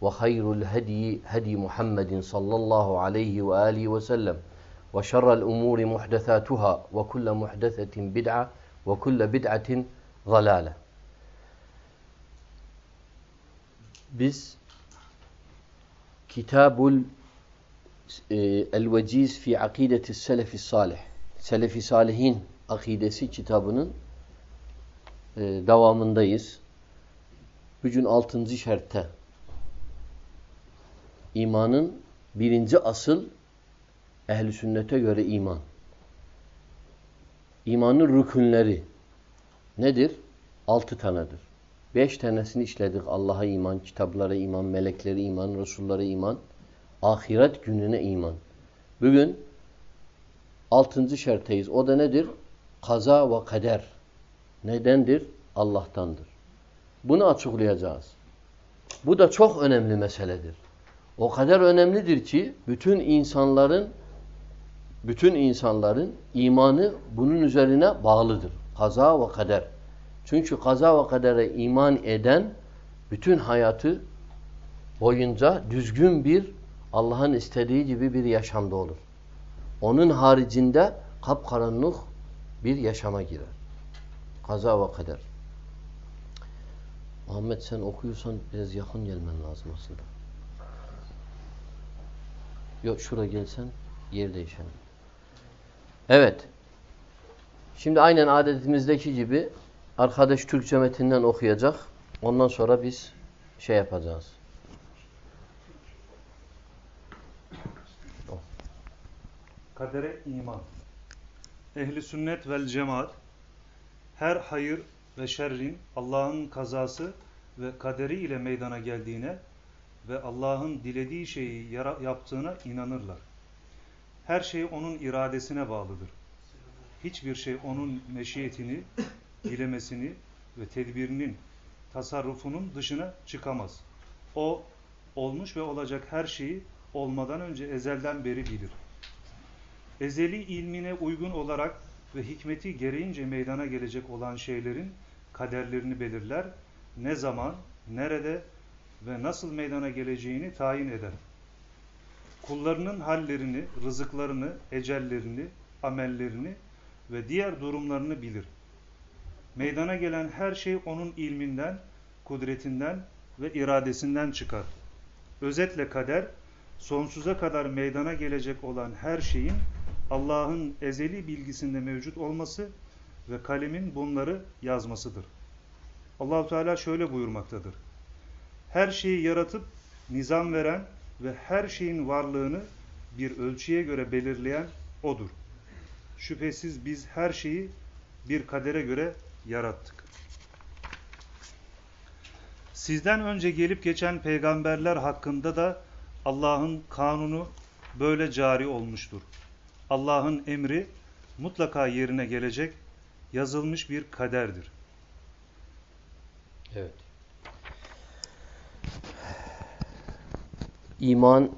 وخير الهدي هدي محمد صلى الله عليه وآله وسلم وشر الأمور محدثاتها وكل محدثة بدعة وكل بدعة ضلالة Biz Kitabul e, El-Veciz fi Akideti Selefi Salih Selefi Salihin Akidesi kitabının e, devamındayız. Bugün 6. şertte imanın birinci asıl ehli sünnete göre iman. İmanın rükünleri nedir? Altı tanedir. Beş tanesini işledik. Allah'a iman, kitaplara iman, meleklere iman, Resullara iman, ahiret gününe iman. Bugün altıncı şerteyiz. O da nedir? Kaza ve kader. Nedendir? Allah'tandır. Bunu açıklayacağız. Bu da çok önemli meseledir. O kadar önemlidir ki bütün insanların bütün insanların imanı bunun üzerine bağlıdır. Kaza ve kader. Çünkü kaza ve kadere iman eden bütün hayatı boyunca düzgün bir Allah'ın istediği gibi bir yaşamda olur. Onun haricinde kapkaranlık bir yaşama girer. Kaza ve kader. Muhammed sen okuyorsan biraz yakın gelmen lazım aslında. Yok şuraya gelsen yer değişelim. Evet. Şimdi aynen adetimizdeki gibi arkadaş Türkçe metinden okuyacak. Ondan sonra biz şey yapacağız. Kadere iman. Ehli sünnet vel cemaat her hayır ve şerrin Allah'ın kazası ve kaderi ile meydana geldiğine ve Allah'ın dilediği şeyi yaptığına inanırlar. Her şey onun iradesine bağlıdır. Hiçbir şey onun meşiyetini, dilemesini ve tedbirinin, tasarrufunun dışına çıkamaz. O, olmuş ve olacak her şeyi olmadan önce ezelden beri bilir. Ezeli ilmine uygun olarak ve hikmeti gereğince meydana gelecek olan şeylerin kaderlerini belirler, ne zaman, nerede ve nasıl meydana geleceğini tayin eder. Kullarının hallerini, rızıklarını, ecellerini, amellerini ve diğer durumlarını bilir. Meydana gelen her şey onun ilminden, kudretinden ve iradesinden çıkar. Özetle kader, sonsuza kadar meydana gelecek olan her şeyin Allah'ın ezeli bilgisinde mevcut olması ve kalemin bunları yazmasıdır. Allahu Teala şöyle buyurmaktadır. Her şeyi yaratıp nizam veren ve her şeyin varlığını bir ölçüye göre belirleyen O'dur. Şüphesiz biz her şeyi bir kadere göre yarattık. Sizden önce gelip geçen peygamberler hakkında da Allah'ın kanunu böyle cari olmuştur. Allah'ın emri mutlaka yerine gelecek yazılmış bir kaderdir. Evet. İman,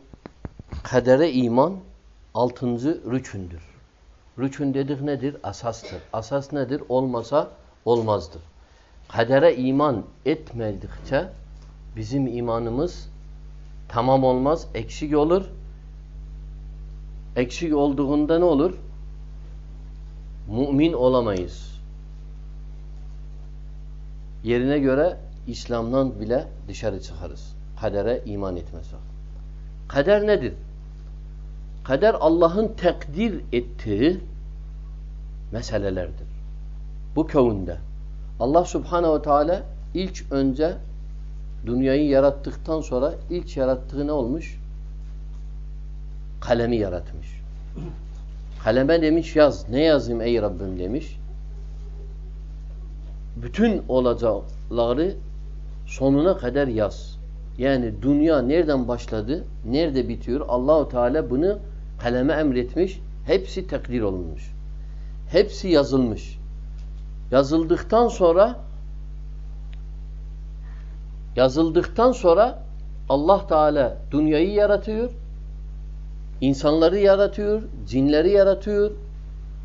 kadere iman altıncı rükündür. Rükün dedik nedir? Asastır. Asas nedir? Olmasa olmazdır. Kadere iman etmedikçe bizim imanımız tamam olmaz, eksik olur. Eksik olduğunda ne olur? Mümin olamayız. Yerine göre İslam'dan bile dışarı çıkarız. Kadere iman etmezsek. Kader nedir? Kader Allah'ın takdir ettiği meselelerdir. Bu kavunda. Allah subhanehu ve teala ilk önce dünyayı yarattıktan sonra ilk yarattığı ne olmuş? Kalemi yaratmış. Kaleme demiş yaz. Ne yazayım ey Rabbim demiş. Bütün olacakları sonuna kadar yaz. Yani dünya nereden başladı, nerede bitiyor? Allahu Teala bunu Kaleme emretmiş. Hepsi takdir olunmuş. Hepsi yazılmış. Yazıldıktan sonra yazıldıktan sonra Allah Teala dünyayı yaratıyor. insanları yaratıyor, cinleri yaratıyor,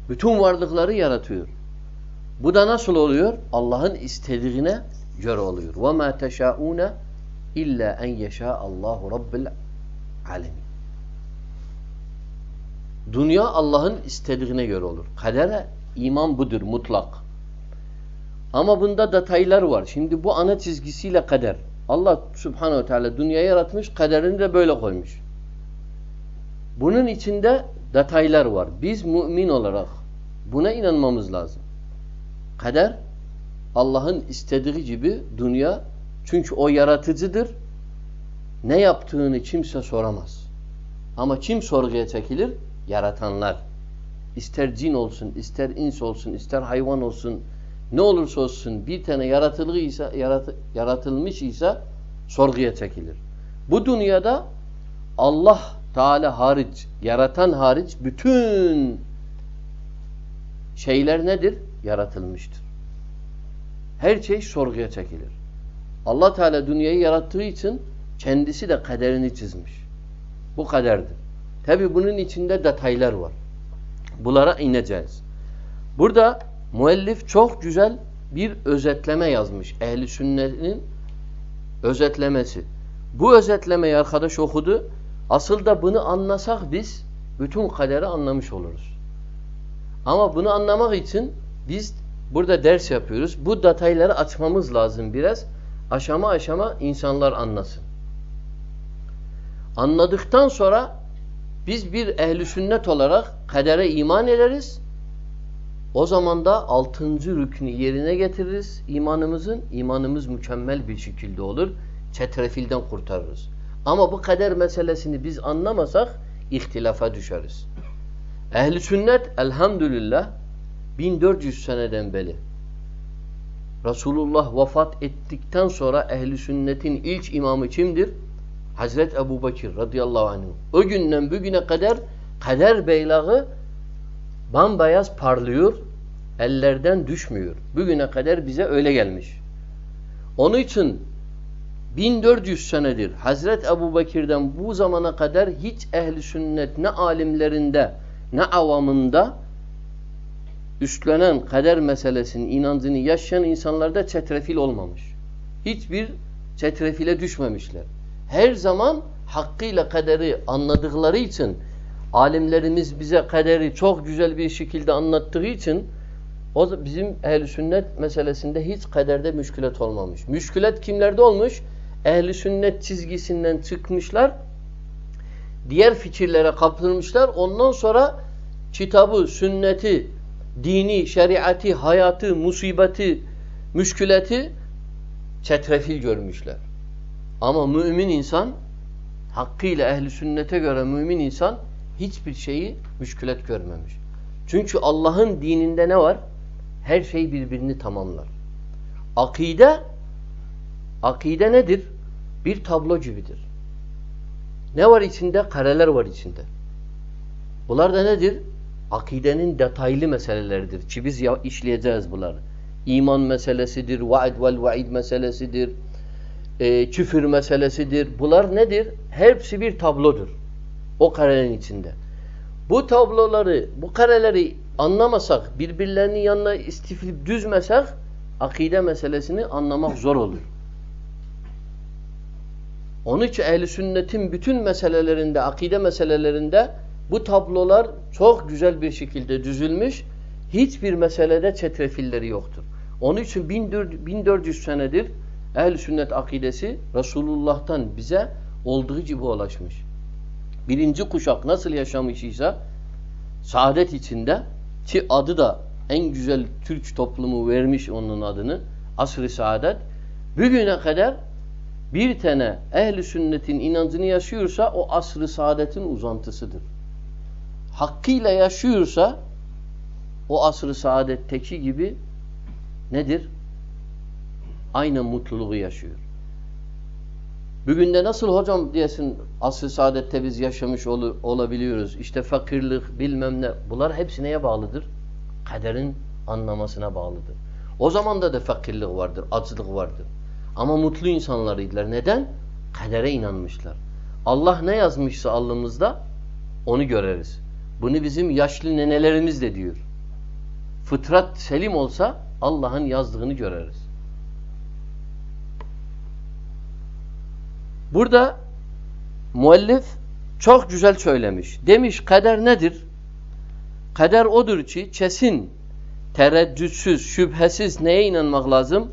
bütün varlıkları yaratıyor. Bu da nasıl oluyor? Allah'ın istediğine göre oluyor. وَمَا تَشَاءُونَ İlla en yeşâ Allahu Rabbil alemin. Dünya Allah'ın istediğine göre olur. Kadere iman budur mutlak. Ama bunda detaylar var. Şimdi bu ana çizgisiyle kader. Allah subhanehu ve teala dünyayı yaratmış, kaderini de böyle koymuş. Bunun içinde detaylar var. Biz mümin olarak buna inanmamız lazım. Kader Allah'ın istediği gibi dünya çünkü o yaratıcıdır. Ne yaptığını kimse soramaz. Ama kim sorguya çekilir? Yaratanlar. İster cin olsun, ister ins olsun, ister hayvan olsun, ne olursa olsun bir tane yaratılıysa, yarat, yaratılmış ise sorguya çekilir. Bu dünyada Allah Teala hariç, yaratan hariç bütün şeyler nedir? Yaratılmıştır. Her şey sorguya çekilir. Allah Teala dünyayı yarattığı için kendisi de kaderini çizmiş. Bu kaderdir. Tabi bunun içinde detaylar var. Bunlara ineceğiz. Burada müellif çok güzel bir özetleme yazmış. Ehli sünnetin özetlemesi. Bu özetlemeyi arkadaş okudu. Asıl da bunu anlasak biz bütün kaderi anlamış oluruz. Ama bunu anlamak için biz burada ders yapıyoruz. Bu detayları açmamız lazım biraz. Aşama aşama insanlar anlasın. Anladıktan sonra biz bir ehli sünnet olarak kadere iman ederiz. O zaman da altıncı rüknü yerine getiririz imanımızın. imanımız mükemmel bir şekilde olur. Çetrefilden kurtarırız. Ama bu kader meselesini biz anlamasak ihtilafa düşeriz. Ehli sünnet elhamdülillah 1400 seneden beri Resulullah vefat ettikten sonra ehli sünnetin ilk imamı kimdir? Hazret Ebu Bakir radıyallahu anh. O günden bugüne kadar kader beylağı bambayaz parlıyor, ellerden düşmüyor. Bugüne kadar bize öyle gelmiş. Onun için 1400 senedir Hazret Ebu Bekir'den bu zamana kadar hiç ehli sünnet ne alimlerinde ne avamında üstlenen kader meselesinin inancını yaşayan insanlarda çetrefil olmamış. Hiçbir çetrefile düşmemişler. Her zaman hakkıyla kaderi anladıkları için alimlerimiz bize kaderi çok güzel bir şekilde anlattığı için o bizim ehl sünnet meselesinde hiç kaderde müşkület olmamış. Müşkület kimlerde olmuş? Ehli sünnet çizgisinden çıkmışlar. Diğer fikirlere kapılmışlar. Ondan sonra kitabı, sünneti, dini, şeriatı, hayatı, musibeti, müşkületi çetrefil görmüşler. Ama mümin insan hakkıyla ehli sünnete göre mümin insan hiçbir şeyi müşkület görmemiş. Çünkü Allah'ın dininde ne var? Her şey birbirini tamamlar. Akide akide nedir? Bir tablo gibidir. Ne var içinde? Kareler var içinde. Bunlar da nedir? Akidenin detaylı meseleleridir. Ki biz işleyeceğiz bunları. İman meselesidir, vaid vel vaid meselesidir, e, küfür meselesidir. Bunlar nedir? Hepsi bir tablodur. O karenin içinde. Bu tabloları, bu kareleri anlamasak, birbirlerinin yanına istiflip düzmesek akide meselesini anlamak zor olur. Onun için ehli sünnetin bütün meselelerinde, akide meselelerinde bu tablolar çok güzel bir şekilde düzülmüş. Hiçbir meselede çetrefilleri yoktur. Onun için 1400 senedir ehl sünnet akidesi Resulullah'tan bize olduğu gibi ulaşmış. Birinci kuşak nasıl yaşamış ise saadet içinde ki adı da en güzel Türk toplumu vermiş onun adını asr-ı saadet bugüne kadar bir tane ehli sünnetin inancını yaşıyorsa o asr-ı saadetin uzantısıdır. Hakkıyla yaşıyorsa o asr-ı saadetteki gibi nedir? Aynı mutluluğu yaşıyor. Bugün de nasıl hocam diyesin asıl saadette biz yaşamış ol, olabiliyoruz. İşte fakirlik bilmem ne. Bunlar hepsi neye bağlıdır? Kaderin anlamasına bağlıdır. O zaman da da fakirlik vardır, açlık vardır. Ama mutlu insanlarıydılar. Neden? Kadere inanmışlar. Allah ne yazmışsa alnımızda onu göreriz. Bunu bizim yaşlı nenelerimiz de diyor. Fıtrat selim olsa Allah'ın yazdığını göreriz. Burada muallif çok güzel söylemiş. Demiş kader nedir? Kader odur ki kesin, tereddütsüz, şüphesiz neye inanmak lazım?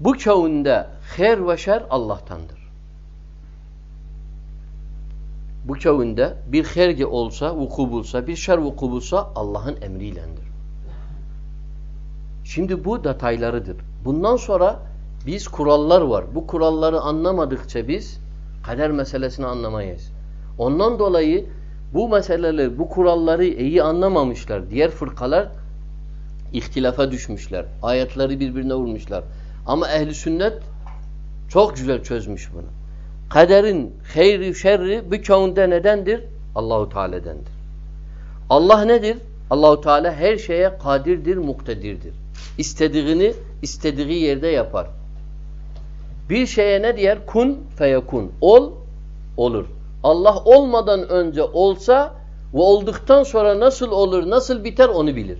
Bu kavunda her ve şer Allah'tandır. Bu kavunda bir her olsa, vuku bulsa, bir şer vuku bulsa Allah'ın emriylendir. Şimdi bu detaylarıdır. Bundan sonra biz kurallar var. Bu kuralları anlamadıkça biz kader meselesini anlamayız. Ondan dolayı bu meseleleri, bu kuralları iyi anlamamışlar. Diğer fırkalar ihtilafa düşmüşler. Ayetleri birbirine vurmuşlar. Ama ehli sünnet çok güzel çözmüş bunu. Kaderin hayri şerri kaunde nedendir? Allahu Teala'dendir. Allah nedir? Allahu Teala her şeye kadirdir, muktedirdir. İstediğini istediği yerde yapar. Bir şeye ne diyer? Kun feyekun. Ol, olur. Allah olmadan önce olsa ve olduktan sonra nasıl olur, nasıl biter onu bilir.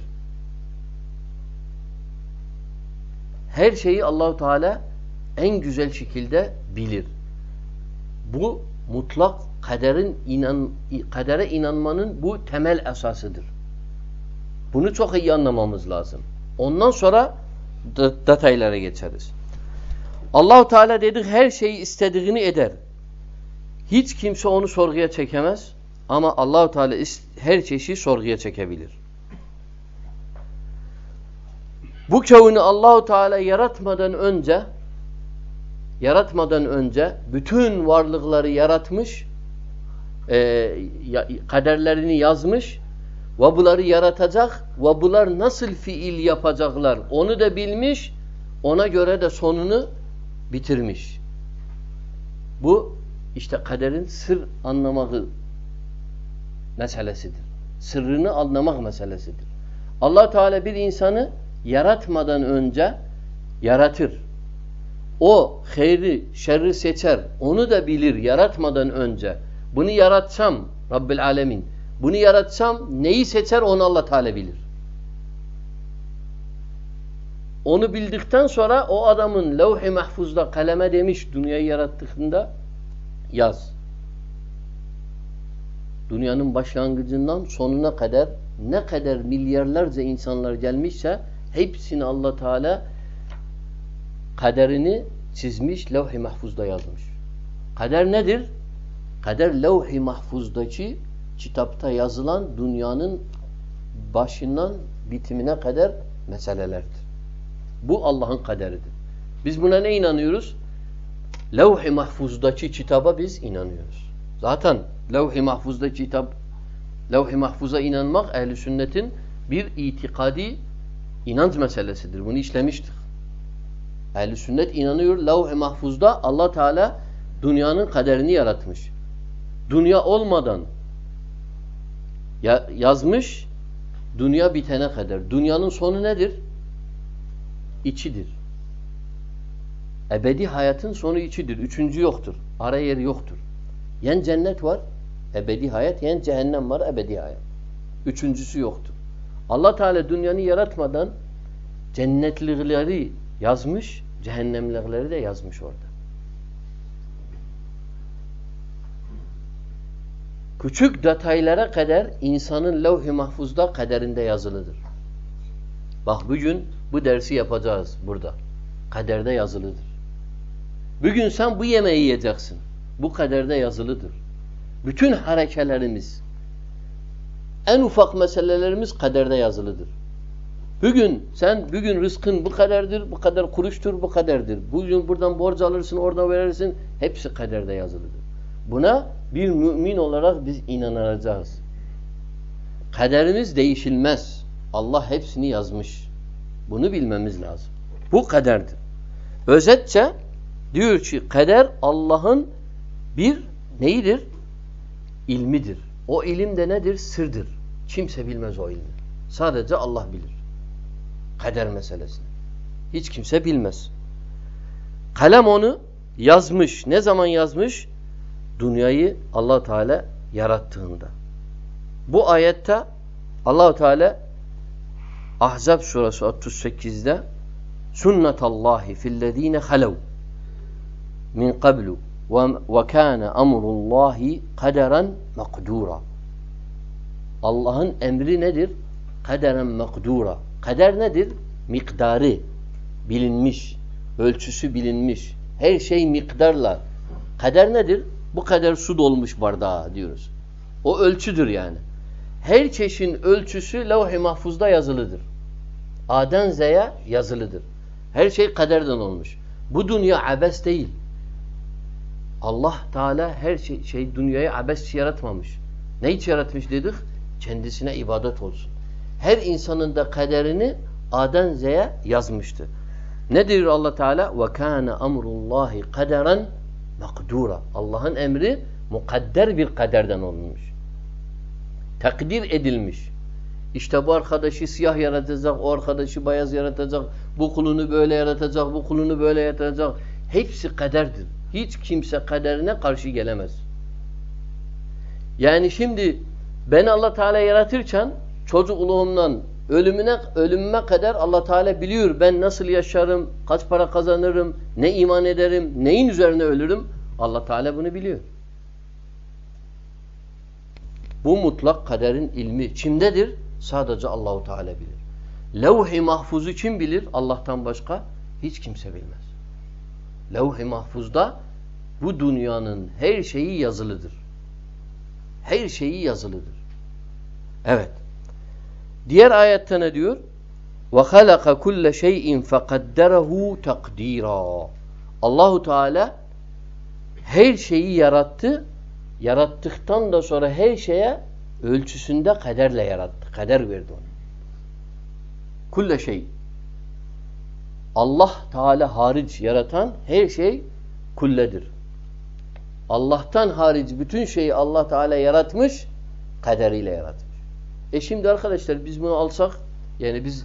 Her şeyi Allahu Teala en güzel şekilde bilir. Bu mutlak kaderin inan kadere inanmanın bu temel esasıdır. Bunu çok iyi anlamamız lazım. Ondan sonra detaylara geçeriz. Allahu Teala dedik her şeyi istediğini eder. Hiç kimse onu sorguya çekemez ama Allahu Teala her şeyi sorguya çekebilir. Bu kavunu Allahu Teala yaratmadan önce yaratmadan önce bütün varlıkları yaratmış, e, kaderlerini yazmış ve bunları yaratacak ve bunlar nasıl fiil yapacaklar onu da bilmiş, ona göre de sonunu bitirmiş. Bu işte kaderin sır anlamak meselesidir. Sırrını anlamak meselesidir. allah Teala bir insanı yaratmadan önce yaratır. O hayri, şerri seçer. Onu da bilir yaratmadan önce. Bunu yaratsam Rabbil Alemin. Bunu yaratsam neyi seçer onu Allah Teala bilir. Onu bildikten sonra o adamın levh-i mahfuzda kaleme demiş dünyayı yarattığında yaz. Dünyanın başlangıcından sonuna kadar ne kadar milyarlarca insanlar gelmişse hepsini Allah Teala kaderini çizmiş, levh-i mahfuzda yazmış. Kader nedir? Kader levh-i mahfuzdaki kitapta yazılan dünyanın başından bitimine kadar meselelerdir. Bu Allah'ın kaderidir. Biz buna ne inanıyoruz? Levh-i mahfuzdaki kitaba biz inanıyoruz. Zaten levh-i mahfuzdaki kitap levh-i mahfuza inanmak ehli sünnetin bir itikadi inanç meselesidir. Bunu işlemiştik. Ehli sünnet inanıyor levh-i mahfuzda Allah Teala dünyanın kaderini yaratmış. Dünya olmadan ya, yazmış dünya bitene kadar. Dünyanın sonu nedir? içidir. Ebedi hayatın sonu içidir. Üçüncü yoktur. Ara yeri yoktur. Yen cennet var, ebedi hayat, yen cehennem var, ebedi hayat. Üçüncüsü yoktur. Allah Teala dünyanı yaratmadan cennetlikleri yazmış, cehennemlikleri de yazmış orada. Küçük detaylara kadar insanın levh-i mahfuzda kaderinde yazılıdır. Bak bugün bu dersi yapacağız burada. Kaderde yazılıdır. Bugün sen bu yemeği yiyeceksin. Bu kaderde yazılıdır. Bütün harekelerimiz, en ufak meselelerimiz kaderde yazılıdır. Bugün sen bugün rızkın bu kadardır, bu kadar kuruştur, bu kadardır. Bugün buradan borç alırsın, oradan verirsin. Hepsi kaderde yazılıdır. Buna bir mümin olarak biz inanacağız. Kaderimiz değişilmez. Allah hepsini yazmış. Bunu bilmemiz lazım. Bu kaderdir. Özetçe Diyor ki kader Allah'ın bir neyidir? İlmidir. O ilim de nedir? Sırdır. Kimse bilmez o ilmi. Sadece Allah bilir. Kader meselesini. Hiç kimse bilmez. Kalem onu yazmış. Ne zaman yazmış? Dünyayı allah Teala yarattığında. Bu ayette allah Teala Ahzab suresi 38'de Sünnetallahi fillezine halev min qablu ve kana emrullahi kaderen makdura. Allah'ın emri nedir? Kaderen makdura. Kader nedir? Miktarı bilinmiş, ölçüsü bilinmiş. Her şey miktarla. Kader nedir? Bu kadar su dolmuş bardağa diyoruz. O ölçüdür yani. Her çeşin ölçüsü levh-i mahfuzda yazılıdır. A'dan Z'ye yazılıdır. Her şey kaderden olmuş. Bu dünya abes değil. Allah Teala her şey, şey dünyayı abes yaratmamış. Ne için yaratmış dedik? Kendisine ibadet olsun. Her insanın da kaderini A'dan Z'ye yazmıştı. Ne diyor Allah Teala? Ve kana emrullahi kaderen makdura. Allah'ın emri mukadder bir kaderden olmuş. Takdir edilmiş. İşte bu arkadaşı siyah yaratacak, o arkadaşı beyaz yaratacak, bu kulunu böyle yaratacak, bu kulunu böyle yaratacak. Hepsi kaderdir. Hiç kimse kaderine karşı gelemez. Yani şimdi ben Allah Teala yaratırken çocukluğumdan ölümüne ölümüme kadar Allah Teala biliyor ben nasıl yaşarım, kaç para kazanırım, ne iman ederim, neyin üzerine ölürüm. Allah Teala bunu biliyor. Bu mutlak kaderin ilmi kimdedir? Sadece Allahu Teala bilir. Levh-i mahfuzu kim bilir? Allah'tan başka hiç kimse bilmez. Levh-i mahfuzda bu dünyanın her şeyi yazılıdır. Her şeyi yazılıdır. Evet. Diğer ayette ne diyor? وَخَلَقَ كُلَّ شَيْءٍ فَقَدَّرَهُ تَقْدِيرًا Allahu Teala her şeyi yarattı. Yarattıktan da sonra her şeye ölçüsünde kaderle yarattı. Kader verdi ona. Kulle şey. Allah Teala hariç yaratan her şey kulledir. Allah'tan hariç bütün şeyi Allah Teala yaratmış, kaderiyle yaratmış. E şimdi arkadaşlar biz bunu alsak, yani biz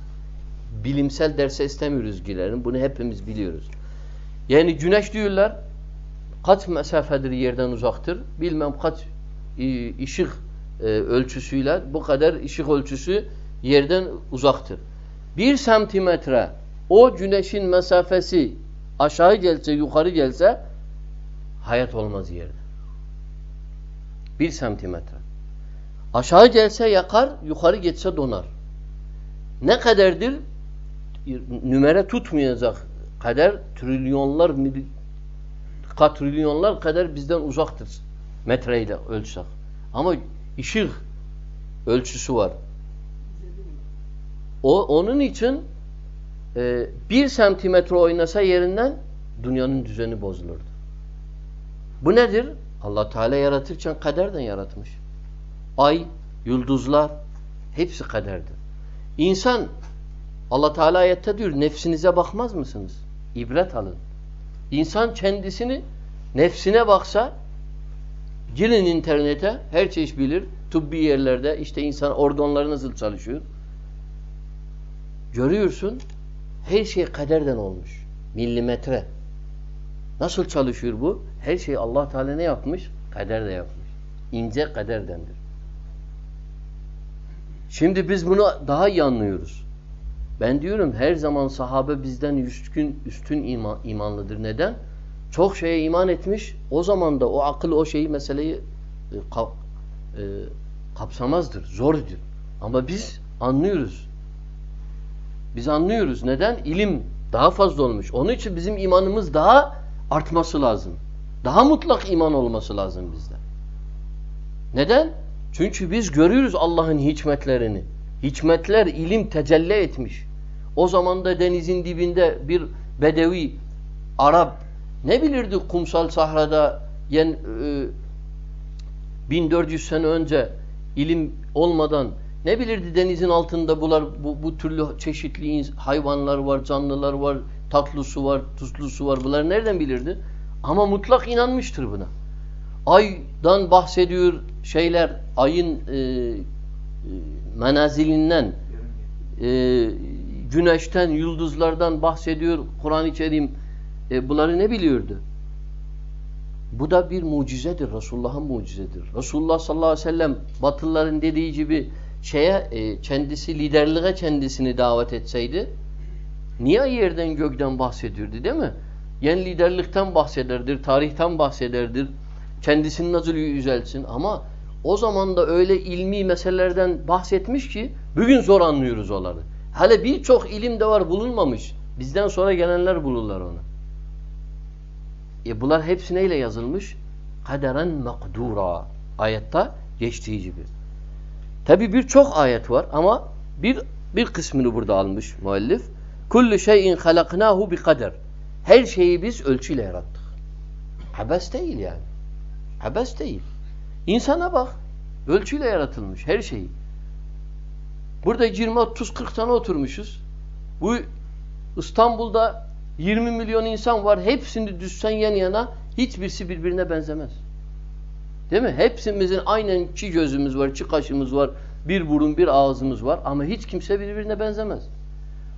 bilimsel derse istemiyoruz girelim. Bunu hepimiz biliyoruz. Yani güneş diyorlar, kaç mesafedir yerden uzaktır? Bilmem kaç ışık e, ölçüsüyle bu kadar ışık ölçüsü yerden uzaktır. Bir santimetre o güneşin mesafesi aşağı gelse yukarı gelse hayat olmaz yerde. Bir santimetre. Aşağı gelse yakar, yukarı geçse donar. Ne kadardır? Nümere tutmayacak kadar trilyonlar katrilyonlar kadar bizden uzaktır metreyle ölçsek. Ama ışık ölçüsü var. O onun için e, bir santimetre oynasa yerinden dünyanın düzeni bozulurdu. Bu nedir? Allah Teala yaratırken kaderden yaratmış. Ay, yıldızlar hepsi kaderdir. İnsan Allah Teala ayette diyor nefsinize bakmaz mısınız? İbret alın. İnsan kendisini nefsine baksa girin internete her çeşit bilir. Tıbbi yerlerde işte insan organları nasıl çalışıyor. Görüyorsun her şey kaderden olmuş. Milimetre. Nasıl çalışıyor bu? Her şey Allah Teala ne yapmış? Kader de yapmış. İnce kaderdendir. Şimdi biz bunu daha iyi anlıyoruz. Ben diyorum her zaman sahabe bizden üstün, üstün iman, imanlıdır. Neden? Çok şeye iman etmiş. O zaman da o akıl o şeyi meseleyi e, kap, e, kapsamazdır. Zordur. Ama biz anlıyoruz. Biz anlıyoruz. Neden? İlim daha fazla olmuş. Onun için bizim imanımız daha artması lazım. Daha mutlak iman olması lazım bizde. Neden? Çünkü biz görüyoruz Allah'ın hikmetlerini. Hikmetler ilim tecelli etmiş. O zaman da denizin dibinde bir bedevi, Arap ne bilirdi kumsal sahrada yani e, 1400 sene önce ilim olmadan ne bilirdi denizin altında bular bu, bu türlü çeşitli hayvanlar var, canlılar var, tatlısı var, tuzlusu var. Bunları nereden bilirdi? Ama mutlak inanmıştır buna. Aydan bahsediyor şeyler, ayın e, e, menazilinden, e, güneşten, yıldızlardan bahsediyor Kur'an-ı Kerim. E, bunları ne biliyordu? Bu da bir mucizedir. Resulullah'ın mucizedir. Resulullah sallallahu aleyhi ve sellem Batılıların dediği gibi şeye e, kendisi liderliğe kendisini davet etseydi niye yerden gökten bahsediyordu değil mi? Yani liderlikten bahsederdir, tarihten bahsederdir. Kendisini nasıl yücelsin ama o zaman da öyle ilmi meselelerden bahsetmiş ki bugün zor anlıyoruz onları. Hele birçok ilim de var bulunmamış. Bizden sonra gelenler bulurlar onu. E bunlar hepsi neyle yazılmış? Kaderen makdura. Ayette geçtiği gibi. Tabi birçok ayet var ama bir bir kısmını burada almış müellif. Kullu şeyin halaknahu bi kader. Her şeyi biz ölçüyle yarattık. Abes değil yani. Abes değil. İnsana bak. Ölçüyle yaratılmış her şeyi. Burada 20, 30, 40 tane oturmuşuz. Bu İstanbul'da 20 milyon insan var. Hepsini düşsen yan yana hiçbirisi birbirine benzemez. Değil mi? Hepsimizin aynen iki gözümüz var, iki kaşımız var, bir burun, bir ağzımız var ama hiç kimse birbirine benzemez.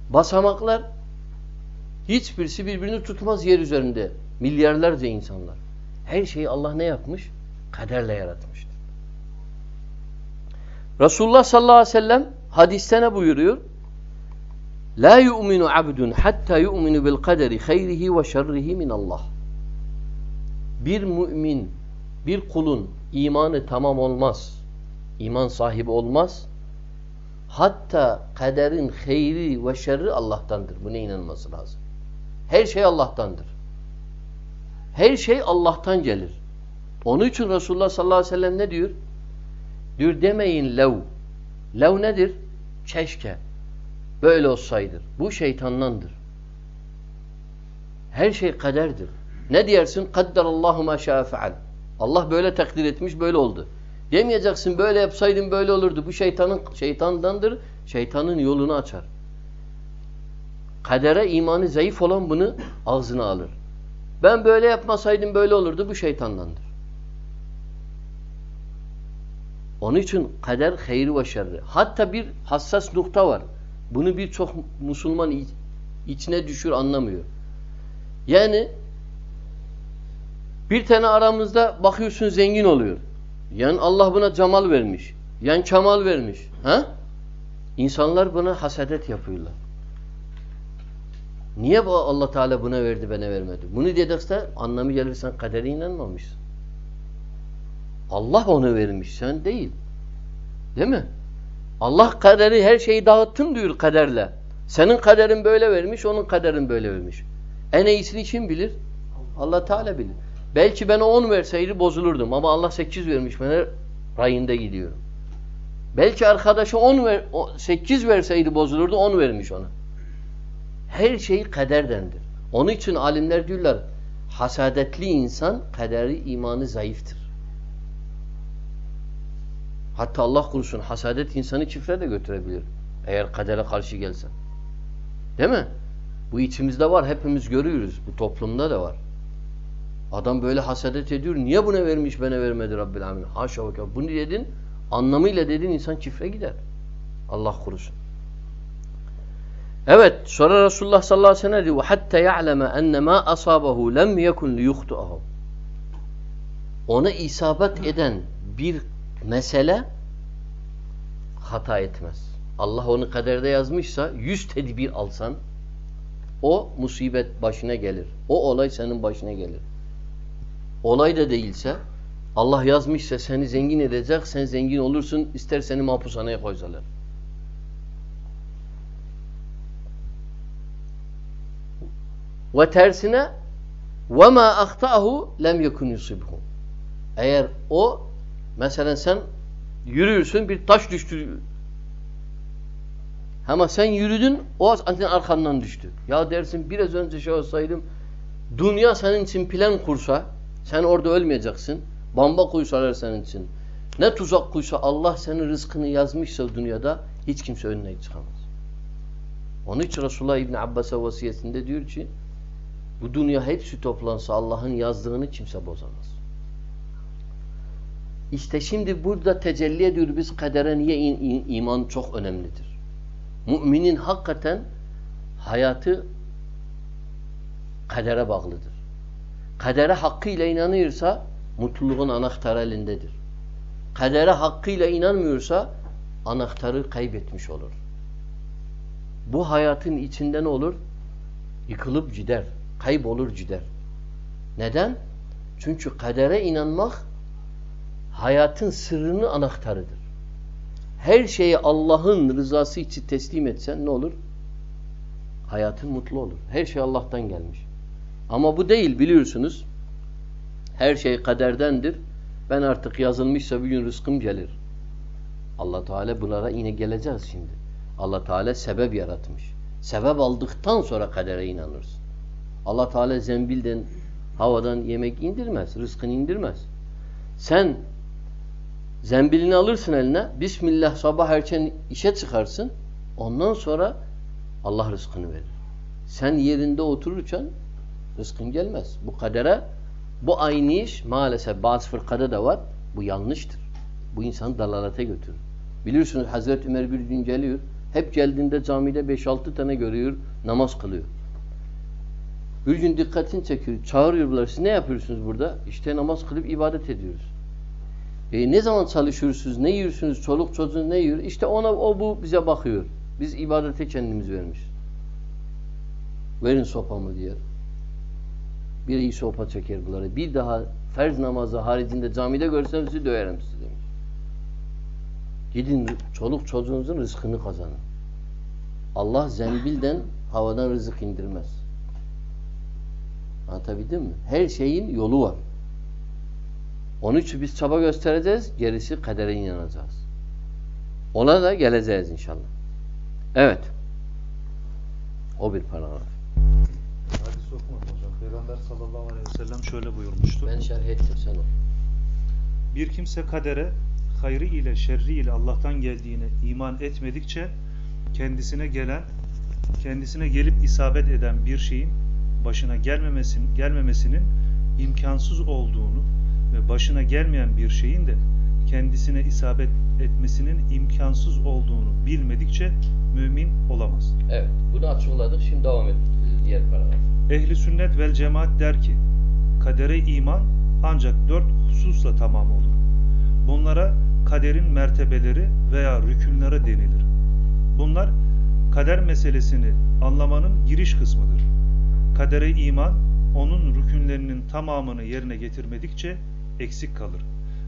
Basamaklar hiçbirisi birbirini tutmaz yer üzerinde. Milyarlarca insanlar. Her şeyi Allah ne yapmış? Kaderle yaratmıştır. Resulullah sallallahu aleyhi ve sellem hadiste ne buyuruyor? La yu'minu abdun hatta yu'minu bil kaderi hayrihi ve şerrihi min Allah. Bir mümin, bir kulun imanı tamam olmaz. İman sahibi olmaz. Hatta kaderin hayri ve şerri Allah'tandır. Buna inanması lazım. Her şey Allah'tandır. Her şey Allah'tan gelir. Onun için Resulullah sallallahu aleyhi ve sellem ne diyor? Diyor demeyin lev. Lev nedir? Keşke. Böyle olsaydır. Bu şeytandandır. Her şey kaderdir. Ne diyersin? Kadderallahu ma şa'a. Allah böyle takdir etmiş, böyle oldu. Demeyeceksin böyle yapsaydın böyle olurdu. Bu şeytanın şeytandandır. Şeytanın yolunu açar. Kadere imanı zayıf olan bunu ağzına alır. Ben böyle yapmasaydım böyle olurdu. Bu şeytandandır. Onun için kader hayri ve şerri. Hatta bir hassas nokta var. Bunu birçok Müslüman içine düşür anlamıyor. Yani bir tane aramızda bakıyorsun zengin oluyor. Yani Allah buna cemal vermiş. Yani kemal vermiş. Ha? İnsanlar buna hasedet yapıyorlar. Niye bu Allah Teala buna verdi bana vermedi? Bunu dedikse anlamı gelirsen kadere inanmamışsın. Allah onu vermiş sen değil. Değil mi? Allah kaderi her şeyi dağıttım diyor kaderle. Senin kaderin böyle vermiş, onun kaderin böyle vermiş. En iyisini kim bilir? Allah Teala bilir. Belki bana 10 verseydi bozulurdum ama Allah 8 vermiş bana rayında gidiyorum. Belki arkadaşa 10 ver, 8 verseydi bozulurdu 10 vermiş ona. Her şey kaderdendir. Onun için alimler diyorlar hasadetli insan kaderi imanı zayıftır. Hatta Allah korusun hasadet insanı çifre de götürebilir. Eğer kadere karşı gelsen. Değil mi? Bu içimizde var. Hepimiz görüyoruz. Bu toplumda da var. Adam böyle hasadet ediyor. Niye buna vermiş bana vermedi Rabbil Alemin? Haşa ve Bunu dedin anlamıyla dedin insan çifre gider. Allah korusun. Evet. Sonra Resulullah sallallahu aleyhi ve sellem diyor hatta ya'leme enne ma asabahu lem yekun liyuhtu'ahu. Ona isabet eden bir mesele hata etmez. Allah onu kaderde yazmışsa yüz tedbir alsan o musibet başına gelir. O olay senin başına gelir. Olay da değilse Allah yazmışsa seni zengin edecek, sen zengin olursun, ister seni mahpushaneye koysalar. Ve tersine وَمَا أَخْتَأَهُ لَمْ يَكُنْ يُصِبْهُ Eğer o Mesela sen yürüyorsun bir taş düştü. Ama sen yürüdün o senin arkandan düştü. Ya dersin biraz önce şey olsaydım dünya senin için plan kursa sen orada ölmeyeceksin. Bamba koysalar senin için. Ne tuzak koysa Allah senin rızkını yazmışsa dünyada hiç kimse önüne çıkamaz. Onun için Resulullah İbni Abbas'a vasiyetinde diyor ki bu dünya hepsi toplansa Allah'ın yazdığını kimse bozamaz. İşte şimdi burada tecelli ediyor biz kadere niye iman çok önemlidir. Müminin hakikaten hayatı kadere bağlıdır. Kadere hakkıyla inanıyorsa mutluluğun anahtarı elindedir. Kadere hakkıyla inanmıyorsa anahtarı kaybetmiş olur. Bu hayatın içinde ne olur? Yıkılıp gider. Kaybolur gider. Neden? Çünkü kadere inanmak hayatın sırrını anahtarıdır. Her şeyi Allah'ın rızası için teslim etsen ne olur? Hayatın mutlu olur. Her şey Allah'tan gelmiş. Ama bu değil biliyorsunuz. Her şey kaderdendir. Ben artık yazılmışsa bir gün rızkım gelir. Allah Teala bunlara yine geleceğiz şimdi. Allah Teala sebep yaratmış. Sebep aldıktan sonra kadere inanırsın. Allah Teala zembilden, havadan yemek indirmez, rızkını indirmez. Sen zembilini alırsın eline, Bismillah sabah erken işe çıkarsın, ondan sonra Allah rızkını verir. Sen yerinde otururken rızkın gelmez. Bu kadere, bu aynı iş maalesef bazı fırkada da var, bu yanlıştır. Bu insanı dalalete götürür. Biliyorsunuz Hazreti Ömer bir gün geliyor, hep geldiğinde camide 5-6 tane görüyor, namaz kılıyor. Bir gün dikkatini çekiyor, çağırıyorlar, siz ne yapıyorsunuz burada? İşte namaz kılıp ibadet ediyoruz. E, ne zaman çalışıyorsunuz, ne yiyorsunuz, çoluk çocuğunuz ne yiyor? İşte ona o bu bize bakıyor. Biz ibadete kendimiz vermiş. Verin sopamı diyor. Bir iyi sopa çeker bunları. Bir daha ferz namazı haricinde camide görsem sizi döverim sizi demiş. Gidin çoluk çocuğunuzun rızkını kazanın. Allah zembilden havadan rızık indirmez. Anlatabildim mi? Her şeyin yolu var. Onun için biz çaba göstereceğiz. Gerisi kadere inanacağız. Ona da geleceğiz inşallah. Evet. O bir paragraf. Hadis okumadım hocam. Peygamber sallallahu aleyhi ve sellem şöyle buyurmuştu. Ben şerh ettim sen o. Bir kimse kadere hayrı ile şerri ile Allah'tan geldiğine iman etmedikçe kendisine gelen, kendisine gelip isabet eden bir şeyin başına gelmemesinin, gelmemesinin imkansız olduğunu ve başına gelmeyen bir şeyin de kendisine isabet etmesinin imkansız olduğunu bilmedikçe mümin olamaz. Evet, bunu açıkladık. Şimdi devam et diğer paragraf. Ehli sünnet vel cemaat der ki, kadere iman ancak dört hususla tamam olur. Bunlara kaderin mertebeleri veya rükünleri denilir. Bunlar kader meselesini anlamanın giriş kısmıdır. Kadere iman, onun rükünlerinin tamamını yerine getirmedikçe eksik kalır.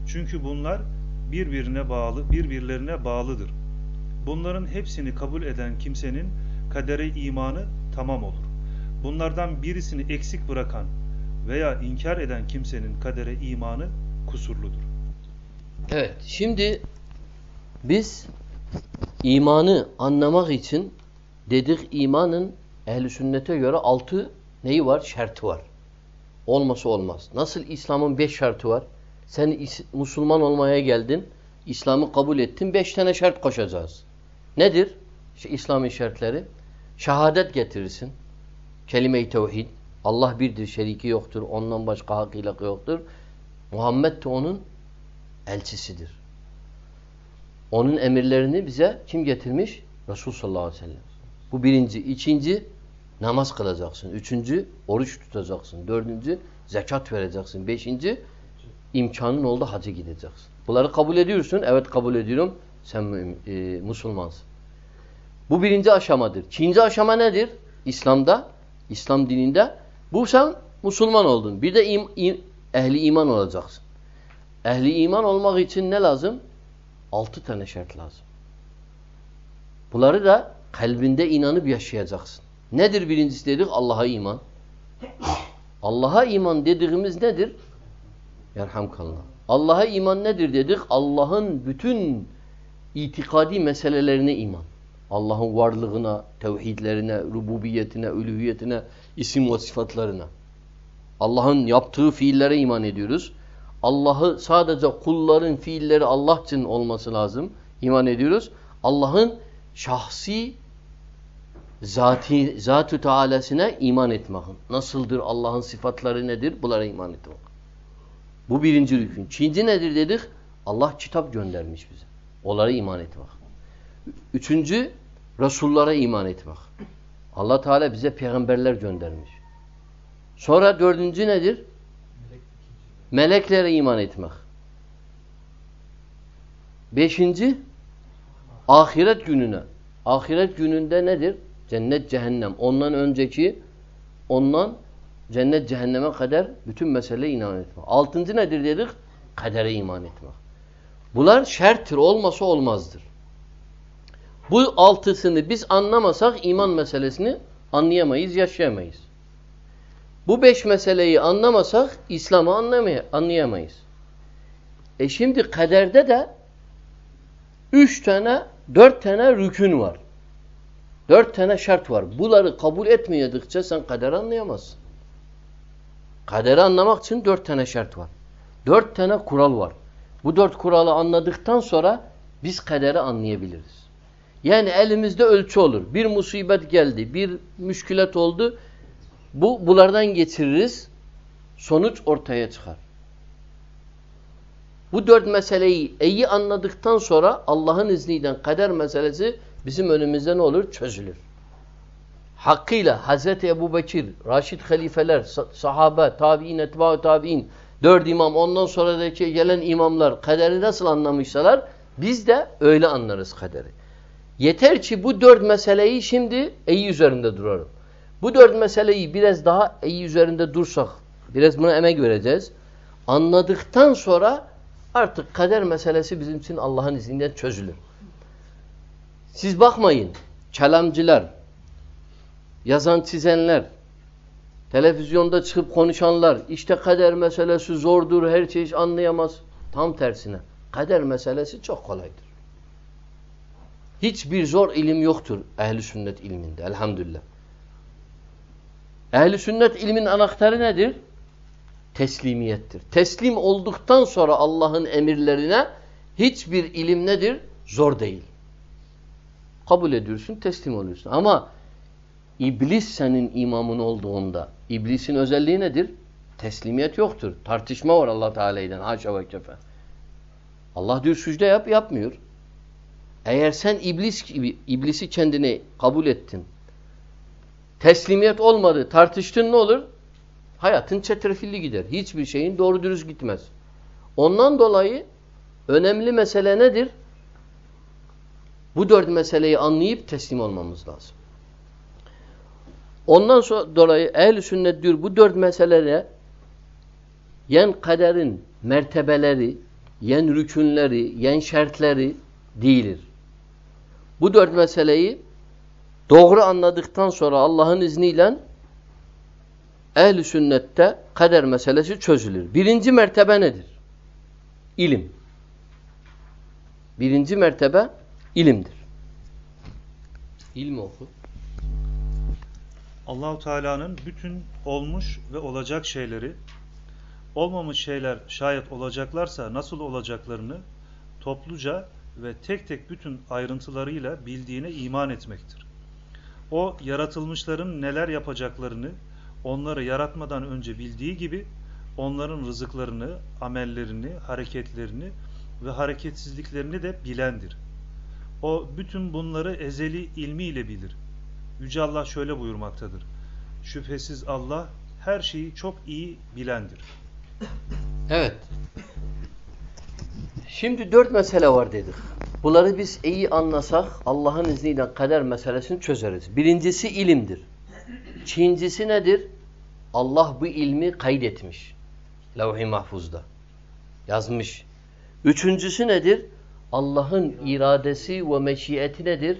Çünkü bunlar birbirine bağlı, birbirlerine bağlıdır. Bunların hepsini kabul eden kimsenin kadere imanı tamam olur. Bunlardan birisini eksik bırakan veya inkar eden kimsenin kadere imanı kusurludur. Evet, şimdi biz imanı anlamak için dedik imanın ehli sünnete göre altı neyi var? Şerti var. Olması olmaz. Nasıl İslam'ın beş şartı var? Sen Müslüman olmaya geldin, İslam'ı kabul ettin, beş tane şart koşacağız. Nedir? İşte İslam'ın şartları. Şehadet getirirsin. Kelime-i tevhid. Allah birdir, şeriki yoktur. Ondan başka hak ilakı yoktur. Muhammed de onun elçisidir. Onun emirlerini bize kim getirmiş? Resul sallallahu aleyhi ve sellem. Bu birinci. İkinci, namaz kılacaksın. Üçüncü, oruç tutacaksın. Dördüncü, zekat vereceksin. Beşinci, imkanın oldu hacı gideceksin. Bunları kabul ediyorsun. Evet kabul ediyorum. Sen e, Müslümansın. Bu birinci aşamadır. İkinci aşama nedir? İslam'da, İslam dininde. Bu sen Müslüman oldun. Bir de im, im, ehli iman olacaksın. Ehli iman olmak için ne lazım? Altı tane şart lazım. Bunları da kalbinde inanıp yaşayacaksın. Nedir birincisi dedik? Allah'a iman. Allah'a iman dediğimiz nedir? Yerhamkallah. Allah'a iman nedir dedik? Allah'ın bütün itikadi meselelerine iman. Allah'ın varlığına, tevhidlerine, rububiyetine, ülühiyetine, isim ve sıfatlarına. Allah'ın yaptığı fiillere iman ediyoruz. Allah'ı sadece kulların fiilleri Allah için olması lazım. İman ediyoruz. Allah'ın şahsi zati, zat-ı iman etmek. Nasıldır? Allah'ın sıfatları nedir? Bunlara iman etmek. Bu birinci rükün. İkinci nedir dedik? Allah kitap göndermiş bize. Onlara iman etmek. Üçüncü, Resullara iman etmek. Allah Teala bize peygamberler göndermiş. Sonra dördüncü nedir? Meleklere iman etmek. Beşinci, ahiret gününe. Ahiret gününde nedir? Cennet, cehennem. Ondan önceki, ondan cennet, cehenneme kadar bütün meseleye iman etmek. Altıncı nedir dedik? Kadere iman etmek. Bunlar şerttir, olmasa olmazdır. Bu altısını biz anlamasak iman meselesini anlayamayız, yaşayamayız. Bu beş meseleyi anlamasak İslam'ı anlayamayız. E şimdi kaderde de üç tane, dört tane rükün var. Dört tane şart var. Bunları kabul etmeyedikçe sen kaderi anlayamazsın. Kaderi anlamak için dört tane şart var. Dört tane kural var. Bu dört kuralı anladıktan sonra biz kaderi anlayabiliriz. Yani elimizde ölçü olur. Bir musibet geldi, bir müşkület oldu. Bu Bunlardan geçiririz. Sonuç ortaya çıkar. Bu dört meseleyi iyi anladıktan sonra Allah'ın izniyle kader meselesi bizim önümüzde ne olur? Çözülür. Hakkıyla Hazreti Ebu Bekir, Raşid halifeler, sahabe, tabi'in, etba'u tabi'in, dört imam, ondan sonra da gelen imamlar kaderi nasıl anlamışsalar biz de öyle anlarız kaderi. Yeter ki bu dört meseleyi şimdi iyi üzerinde duralım. Bu dört meseleyi biraz daha iyi üzerinde dursak, biraz buna emek vereceğiz. Anladıktan sonra artık kader meselesi bizim için Allah'ın izniyle çözülür. Siz bakmayın, kelamcılar, yazan çizenler, televizyonda çıkıp konuşanlar, işte kader meselesi zordur, her şey anlayamaz. Tam tersine, kader meselesi çok kolaydır. Hiçbir zor ilim yoktur ehli sünnet ilminde elhamdülillah. Ehli sünnet ilmin anahtarı nedir? Teslimiyettir. Teslim olduktan sonra Allah'ın emirlerine hiçbir ilim nedir? Zor değil. Kabul ediyorsun, teslim oluyorsun. Ama iblis senin imamın olduğunda iblisin özelliği nedir? Teslimiyet yoktur. Tartışma var Allah Teala'dan. Haşa ve kefe. Allah diyor sücde yap, yapmıyor. Eğer sen iblis gibi iblisi kendine kabul ettin. Teslimiyet olmadı. Tartıştın ne olur? Hayatın çetrefilli gider. Hiçbir şeyin doğru dürüst gitmez. Ondan dolayı önemli mesele nedir? Bu dört meseleyi anlayıp teslim olmamız lazım. Ondan sonra dolayı ehl sünnet diyor bu dört meselede yen kaderin mertebeleri, yen rükünleri, yen şartları değildir. Bu dört meseleyi doğru anladıktan sonra Allah'ın izniyle ehl sünnette kader meselesi çözülür. Birinci mertebe nedir? İlim. Birinci mertebe ilimdir. İlmi oku. Allahu Teala'nın bütün olmuş ve olacak şeyleri, olmamış şeyler şayet olacaklarsa nasıl olacaklarını topluca ve tek tek bütün ayrıntılarıyla bildiğine iman etmektir. O yaratılmışların neler yapacaklarını onları yaratmadan önce bildiği gibi onların rızıklarını, amellerini, hareketlerini ve hareketsizliklerini de bilendir. O bütün bunları ezeli ilmiyle bilir. Yüce Allah şöyle buyurmaktadır. Şüphesiz Allah her şeyi çok iyi bilendir. Evet. Şimdi dört mesele var dedik. Bunları biz iyi anlasak Allah'ın izniyle kader meselesini çözeriz. Birincisi ilimdir. İkincisi nedir? Allah bu ilmi kaydetmiş. Levh-i mahfuzda. Yazmış. Üçüncüsü nedir? Allah'ın iradesi ve meşiyeti nedir?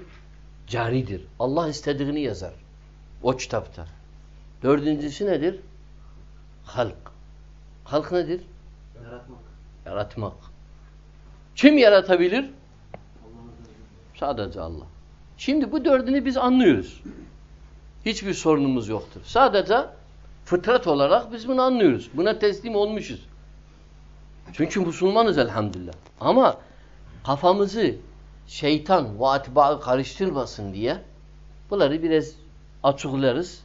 Caridir. Allah istediğini yazar. O kitapta. Dördüncüsü nedir? Halk. Halk nedir? Yaratmak. Yaratmak. Kim yaratabilir? Sadece Allah. Şimdi bu dördünü biz anlıyoruz. Hiçbir sorunumuz yoktur. Sadece fıtrat olarak biz bunu anlıyoruz. Buna teslim olmuşuz. Çünkü Müslümanız elhamdülillah. Ama kafamızı şeytan ve atbağı karıştırmasın diye Bunları biraz açıklarız.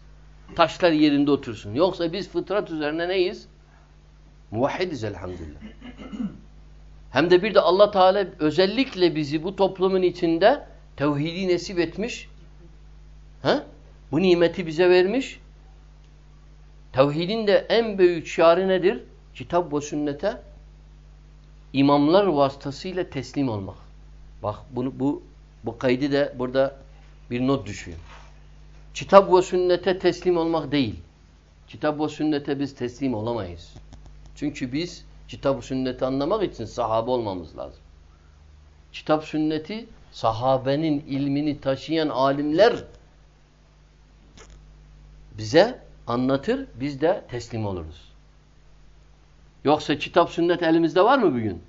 Taşlar yerinde otursun. Yoksa biz fıtrat üzerine neyiz? Muvahhidiz elhamdülillah. Hem de bir de Allah Teala özellikle bizi bu toplumun içinde tevhidi nesip etmiş. Ha? Bu nimeti bize vermiş. Tevhidin de en büyük şiarı nedir? Kitap ve sünnete imamlar vasıtasıyla teslim olmak. Bak bunu bu bu kaydı da burada bir not düşüyor. Kitap ve sünnete teslim olmak değil. Kitap ve sünnete biz teslim olamayız. Çünkü biz kitap sünneti anlamak için sahabe olmamız lazım. Kitap sünneti sahabenin ilmini taşıyan alimler bize anlatır, biz de teslim oluruz. Yoksa kitap sünnet elimizde var mı bugün?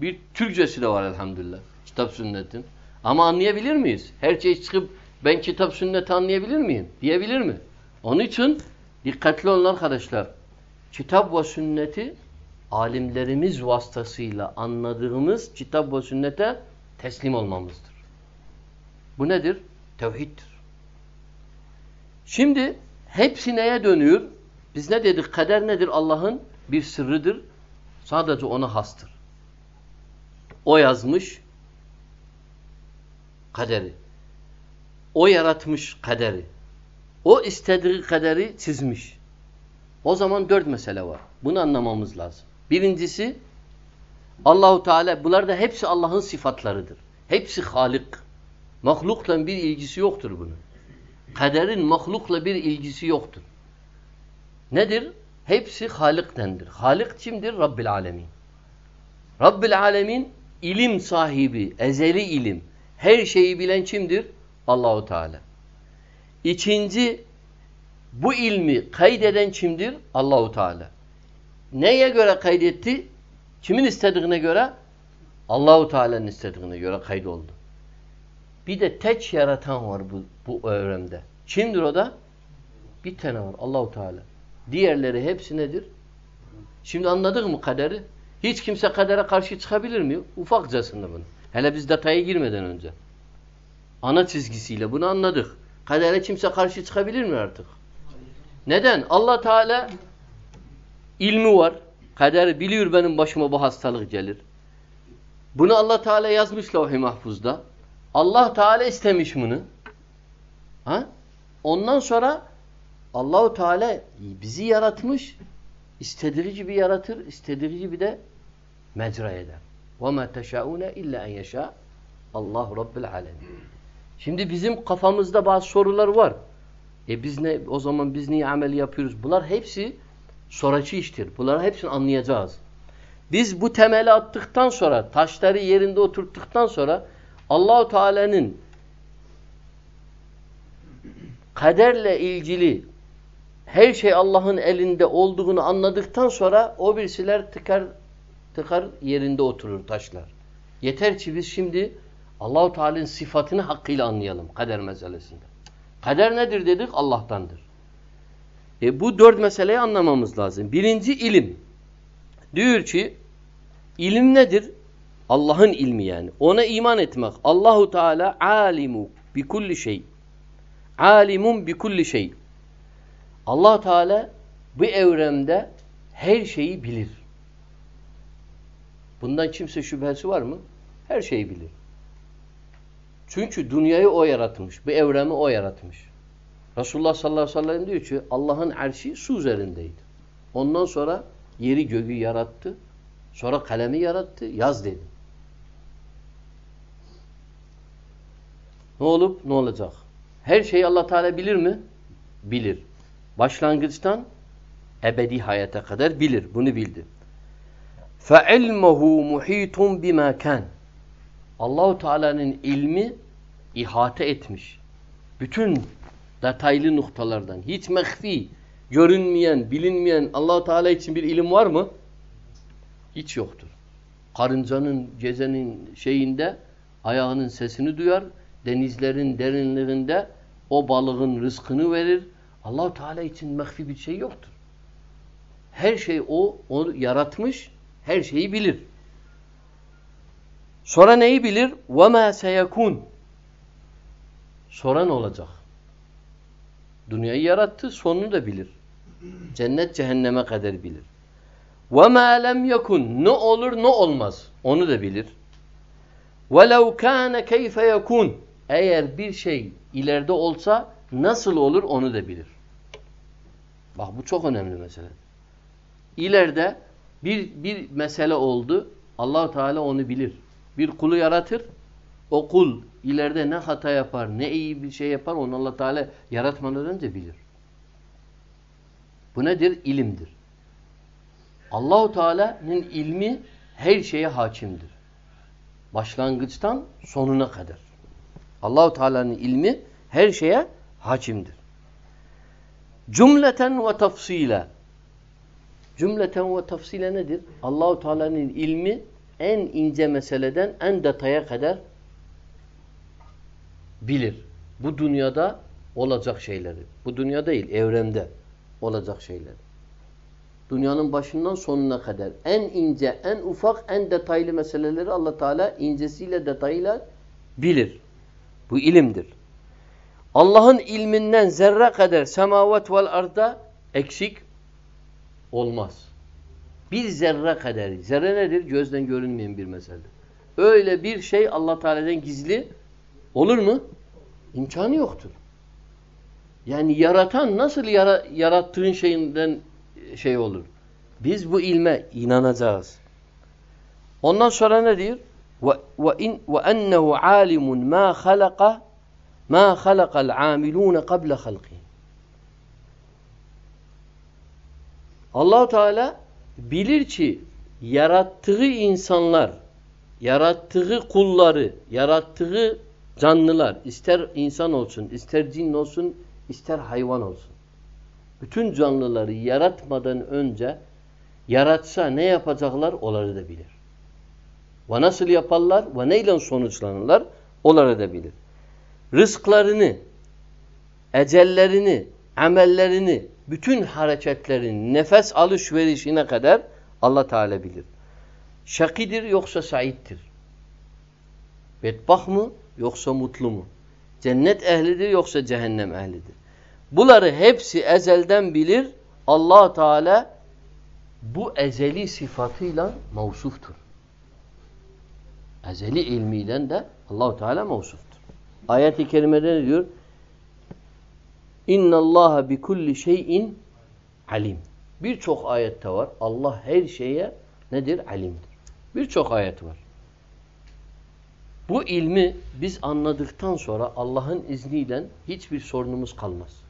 Bir Türkçesi de var elhamdülillah. Kitap sünnetin. Ama anlayabilir miyiz? Her şey çıkıp ben kitap sünneti anlayabilir miyim? Diyebilir mi? Onun için dikkatli olun arkadaşlar. Kitap ve sünneti alimlerimiz vasıtasıyla anladığımız kitap ve sünnete teslim olmamızdır. Bu nedir? Tevhiddir. Şimdi hepsi neye dönüyor? Biz ne dedik? Kader nedir? Allah'ın bir sırrıdır. Sadece ona hastır. O yazmış kaderi. O yaratmış kaderi. O istediği kaderi çizmiş. O zaman dört mesele var. Bunu anlamamız lazım. Birincisi Allahu Teala bunlar da hepsi Allah'ın sıfatlarıdır. Hepsi Halik. Mahlukla bir ilgisi yoktur bunun. Kaderin mahlukla bir ilgisi yoktur. Nedir? Hepsi Halik'tendir. Halik kimdir? Rabbil Alemin. Rabbil Alemin ilim sahibi, ezeli ilim. Her şeyi bilen kimdir? Allahu Teala. İkinci bu ilmi kaydeden kimdir? Allahu Teala. Neye göre kaydetti? Kimin istediğine göre? Allahu Teala'nın istediğine göre kaydoldu. Bir de tek yaratan var bu, bu evrende. Kimdir o da? Bir tane var. Allahu Teala. Diğerleri hepsi nedir? Şimdi anladık mı kaderi? Hiç kimse kadere karşı çıkabilir mi? Ufakcasında bunu. Hele biz detaya girmeden önce. Ana çizgisiyle bunu anladık. Kadere kimse karşı çıkabilir mi artık? Neden? Allah Teala ilmi var. Kader biliyor benim başıma bu hastalık gelir. Bunu Allah Teala yazmış levh-i mahfuzda. Allah Teala istemiş bunu. Ha? Ondan sonra Allahu Teala bizi yaratmış. İstediği gibi yaratır, istediği gibi de mecra eder. وَمَا تَشَاءُونَ اِلَّا اَنْ يَشَاء Allah Rabbil Alemin. Şimdi bizim kafamızda bazı sorular var. E biz ne o zaman biz niye amel yapıyoruz? Bunlar hepsi sonraki iştir. Bunları hepsini anlayacağız. Biz bu temeli attıktan sonra, taşları yerinde oturttuktan sonra Allahu Teala'nın kaderle ilgili her şey Allah'ın elinde olduğunu anladıktan sonra o birisiler tıkar tıkar yerinde oturur taşlar. Yeter ki biz şimdi Allahu Teala'nın sıfatını hakkıyla anlayalım kader meselesinde. Kader nedir dedik? Allah'tandır. E bu dört meseleyi anlamamız lazım. Birinci ilim. Diyor ki ilim nedir? Allah'ın ilmi yani. Ona iman etmek. Allahu Teala alimu bi kulli şey. Alimun bi kulli şey. Allah Teala bu evrende her şeyi bilir. Bundan kimse şüphesi var mı? Her şeyi bilir. Çünkü dünyayı o yaratmış. Bu evreni o yaratmış. Resulullah sallallahu aleyhi ve sellem diyor ki Allah'ın erşi su üzerindeydi. Ondan sonra yeri göğü yarattı. Sonra kalemi yarattı. Yaz dedi. Ne olup ne olacak? Her şeyi Allah Teala bilir mi? Bilir. Başlangıçtan ebedi hayata kadar bilir. Bunu bildi. فَعِلْمَهُ مُحِيطٌ بِمَا كَانْ Allahu Teala'nın ilmi ihate etmiş. Bütün detaylı noktalardan. Hiç mehfi, görünmeyen, bilinmeyen allah Teala için bir ilim var mı? Hiç yoktur. Karıncanın, gezenin şeyinde ayağının sesini duyar. Denizlerin derinliğinde o balığın rızkını verir. allah Teala için mehfi bir şey yoktur. Her şey o, onu yaratmış, her şeyi bilir. Sonra neyi bilir? وَمَا سَيَكُونَ Sonra ne olacak? Dünyayı yarattı, sonunu da bilir. Cennet cehenneme kadar bilir. وَمَا لَمْ يَكُنْ Ne olur ne olmaz. Onu da bilir. وَلَوْ كَانَ كَيْفَ يَكُونَ Eğer bir şey ileride olsa nasıl olur onu da bilir. Bak bu çok önemli mesele. İleride bir, bir mesele oldu. Allahu Teala onu bilir. Bir kulu yaratır. O kul ileride ne hata yapar, ne iyi bir şey yapar onu Allah Teala yaratmadan önce bilir. Bu nedir? İlimdir. Allahu Teala'nın ilmi her şeye hakimdir. Başlangıçtan sonuna kadar. Allahu Teala'nın ilmi her şeye hakimdir. Cümleten ve tafsile. Cümleten ve tafsile nedir? Allahu Teala'nın ilmi en ince meseleden en detaya kadar bilir. Bu dünyada olacak şeyleri. Bu dünya değil, evrende olacak şeyleri. Dünyanın başından sonuna kadar en ince, en ufak, en detaylı meseleleri Allah Teala incesiyle, detayıyla bilir. Bu ilimdir. Allah'ın ilminden zerre kadar semavat vel arda eksik olmaz. Bir zerre kadar. Zerre nedir? Gözden görünmeyen bir mesele. Öyle bir şey Allah Teala'dan gizli olur mu? İmkanı yoktur. Yani yaratan nasıl yara, yarattığın şeyinden şey olur? Biz bu ilme inanacağız. Ondan sonra ne diyor? Ve in ve ennehu alimun ma halaka ma halakal amilun qabla halqi. Allahu Teala bilir ki yarattığı insanlar, yarattığı kulları, yarattığı canlılar, ister insan olsun, ister cin olsun, ister hayvan olsun. Bütün canlıları yaratmadan önce yaratsa ne yapacaklar onları da bilir. Ve nasıl yaparlar ve neyle sonuçlanırlar onları da bilir. Rızklarını, ecellerini, amellerini, bütün hareketlerini, nefes alışverişine kadar Allah Teala bilir. Şakidir yoksa saittir. Bedbah mı yoksa mutlu mu? Cennet ehlidir yoksa cehennem ehlidir. Bunları hepsi ezelden bilir. allah Teala bu ezeli sıfatıyla mevsuftur. Ezeli ilmiden de Allahu Teala mevsuftur. Ayet-i kerimede ne diyor? İnna Allah bi kulli şeyin alim. Birçok ayette var. Allah her şeye nedir? Alimdir. Birçok ayet var. Bu ilmi biz anladıktan sonra Allah'ın izniyle hiçbir sorunumuz kalmaz.